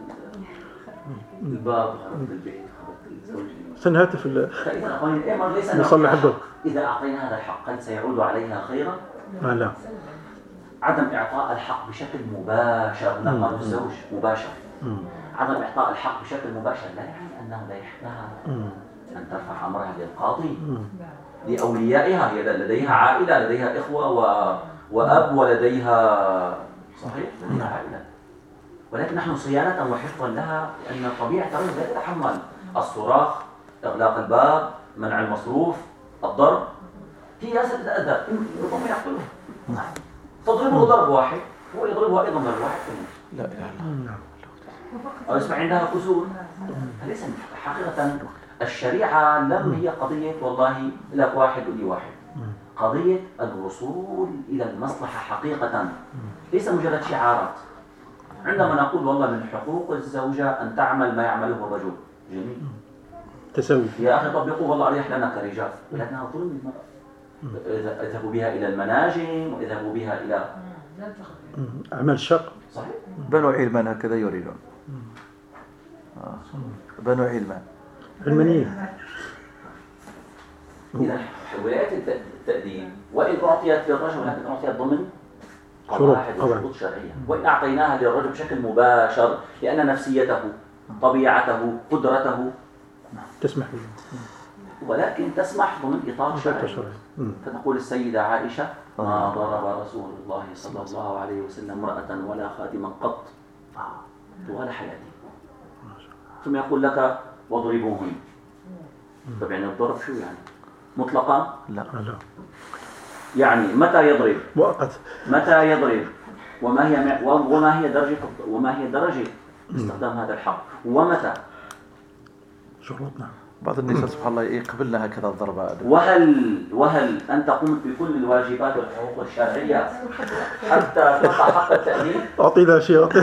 ال- الباب خربت البيت خربت الزوج سنهاتف ال- نصلح. حق. إذا أعطينا هذا الحق هل سيعود عليها خيرا؟ آه لا عدم إعطاء الحق بشكل مباشر قالوا الزوج مباشر مم. عدم إعطاء الحق بشكل مباشر لا يعني أنه لا يحقها. أن ترفع أمرها للقاضي. لأوليائها هي لديها عائلة لديها إخوة و... وأب ولديها صحيح لديها عائلة ولكن نحن صيانة وحفظا لها لأن طبيعة الرجل لا تتحمل الصراخ إغلاق الباب منع المصروف الضرب. هي ستتأذى ربما يقتله تضربه ضرب واحد هو يضربها أيضا ضرب واحد لا إله إلا الله. نعم. أو يسمع عندها كسور ليس حقيقة الشريعة لم هي قضية والله لك واحد ولي واحد. قضية الوصول إلى المصلحة حقيقة. ليس مجرد شعارات. عندما نقول والله من حقوق الزوجة أن تعمل ما يعمله الرجل. جميل. تساوي يا أخي طبقوا والله أريح لنا كرجال. لكنها ظلم للمرأة. إذا- اذهبوا بها إلى المناجم واذهبوا بها إلى. أعمال شق صحيح. بنو علمان هكذا يريدون. آه. بنو علمان. علمانيين. إذا ولاية الت- التأديب. وإن أعطيت للرجل ولكن أعطيت ضمن شروط، قواعد طبعاً. وشروط شرعية وإن أعطيناها للرجل بشكل مباشر لأن نفسيته طبيعته قدرته تسمح به ولكن تسمح ضمن إطار شرعي. فتقول السيدة عائشة ما ضرب رسول الله صلى الله عليه وسلم امرأة ولا خادما قط طوال حياته. ثم يقول لك واضربوهن. طب يعني الضرب شو يعني؟ مطلقا لا. آه لا. يعني متى يضرب؟ مؤقت متى يضرب؟ وما هي وما هي درجة وما هي درجة استخدام هذا الحق؟ ومتى؟ شروط نعم بعض النساء سبحان الله يقبلن هكذا الضربة. وهل وهل أنت قمت بكل الواجبات والحقوق الشرعية حتى تقع حق التأديب؟ أعطي ذا شيء أعطي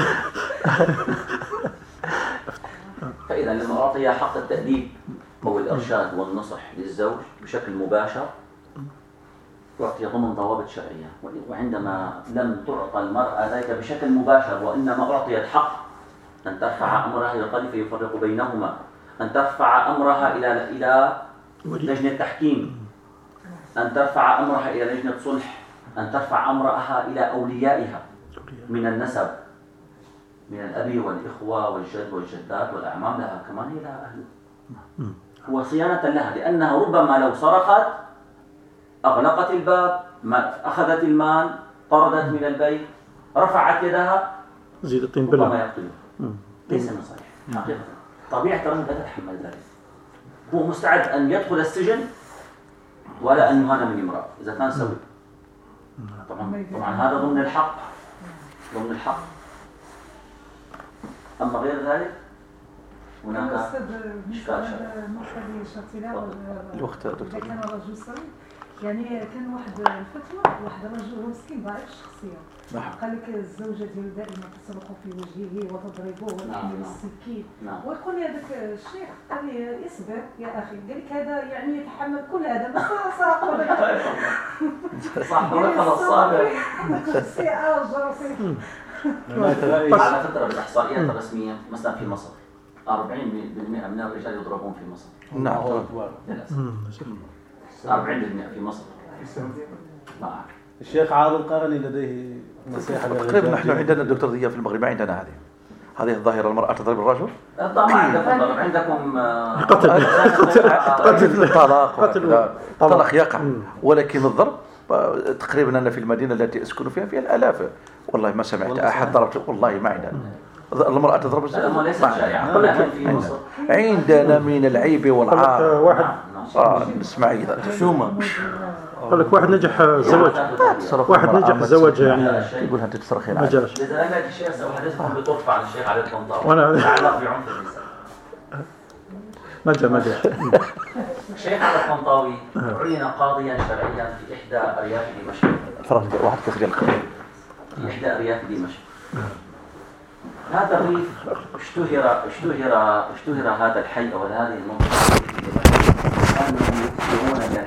فإذا لما أعطي حق التأديب أو الإرشاد والنصح للزوج بشكل مباشر أعطي ضمن ضوابط شرعية. وعندما لم تعطى المرأة ذلك بشكل مباشر وإنما أعطيت حق أن ترفع أمرها إلى القاضي فيفرق بينهما أن ترفع أمرها إلى إلى لجنة تحكيم. أن ترفع أمرها إلى لجنة صلح. أن ترفع أمرها إلى أوليائها. من النسب. من الأب والإخوة والجد والجدات والأعمام لها كمان هي لها أهل هو صيانة لها لأنها ربما لو صرخت أغلقت الباب ما أخذت المال طردت من البيت رفعت يدها زيد الطين ربما بلة يقتله مم. ليس من صالح حقيقة. طبيعة الرجل لا تتحمل ذلك. هو مستعد أن يدخل السجن ولا أن يهان من امرأة. إذا كان سوي. طبعا. طبعا هذا ضمن الحق. ضمن الحق. أما غير ذلك هناك إشكال شرعي. الوقت إذا دكتور كان الرجل سوي. يعني كان واحد الفتوى واحد الرجل هو مسكين ضعيف الشخصية. نعم. قال لك الزوجة ديالو دائما تصرخ في وجهه وتضربه وتحمل نعم. السكين. نعم. ويقول لي هذاك الشيخ قال لي اصبر يا أخي. قال لك هذا يعني يتحمل كل هذا. بس لك صح. الصابر السيئه والجراثيم ما يتغير على فكرة الإحصائيات الرسمية مثلا في مصر 40% من الرجال يضربون في مصر. نعم. مم. 40% في مصر ما أعرف الشيخ عاضل القرني لديه نصيحة تقريبا للرجال نحن عندنا الدكتور ضياء في المغرب ما عندنا هذه هذه الظاهرة المرأة تضرب الرجل طبعا عندكم عندكم آه، قتل. قتل الطلاق قتل. طبعا. الطلاق يقع. ولكن الضرب آه، تقريبا أنا في المدينة التي أسكن فيها فيها الآلاف والله ما سمعت أحد. ضرب والله ما عندنا المرأة تضرب شائعا عندنا. ولكن في عندنا. مصر عندنا من العيب والعار واحد نسمع أيضا شومة قال لك واحد نجح الزواج تصرف واحد نجح تسمع. يعني. يقول انت ما عادي. جاش إذا لم يأتي الشيخ سأحدثكم بطرفة عن الشيخ علي الطنطاوي وأنا- يتعلق بعنف النساء ما جا ما جا الشيخ علي الطنطاوي عين قاضيا شرعيا في إحدى أرياف دمشق. فرنج واحد ديال الخمر في إحدى أرياف دمشق. هذا الريف اشتهر اشتهر اشتهر هذا الحي أو هذه دمشق أنهم يكثرون من الحي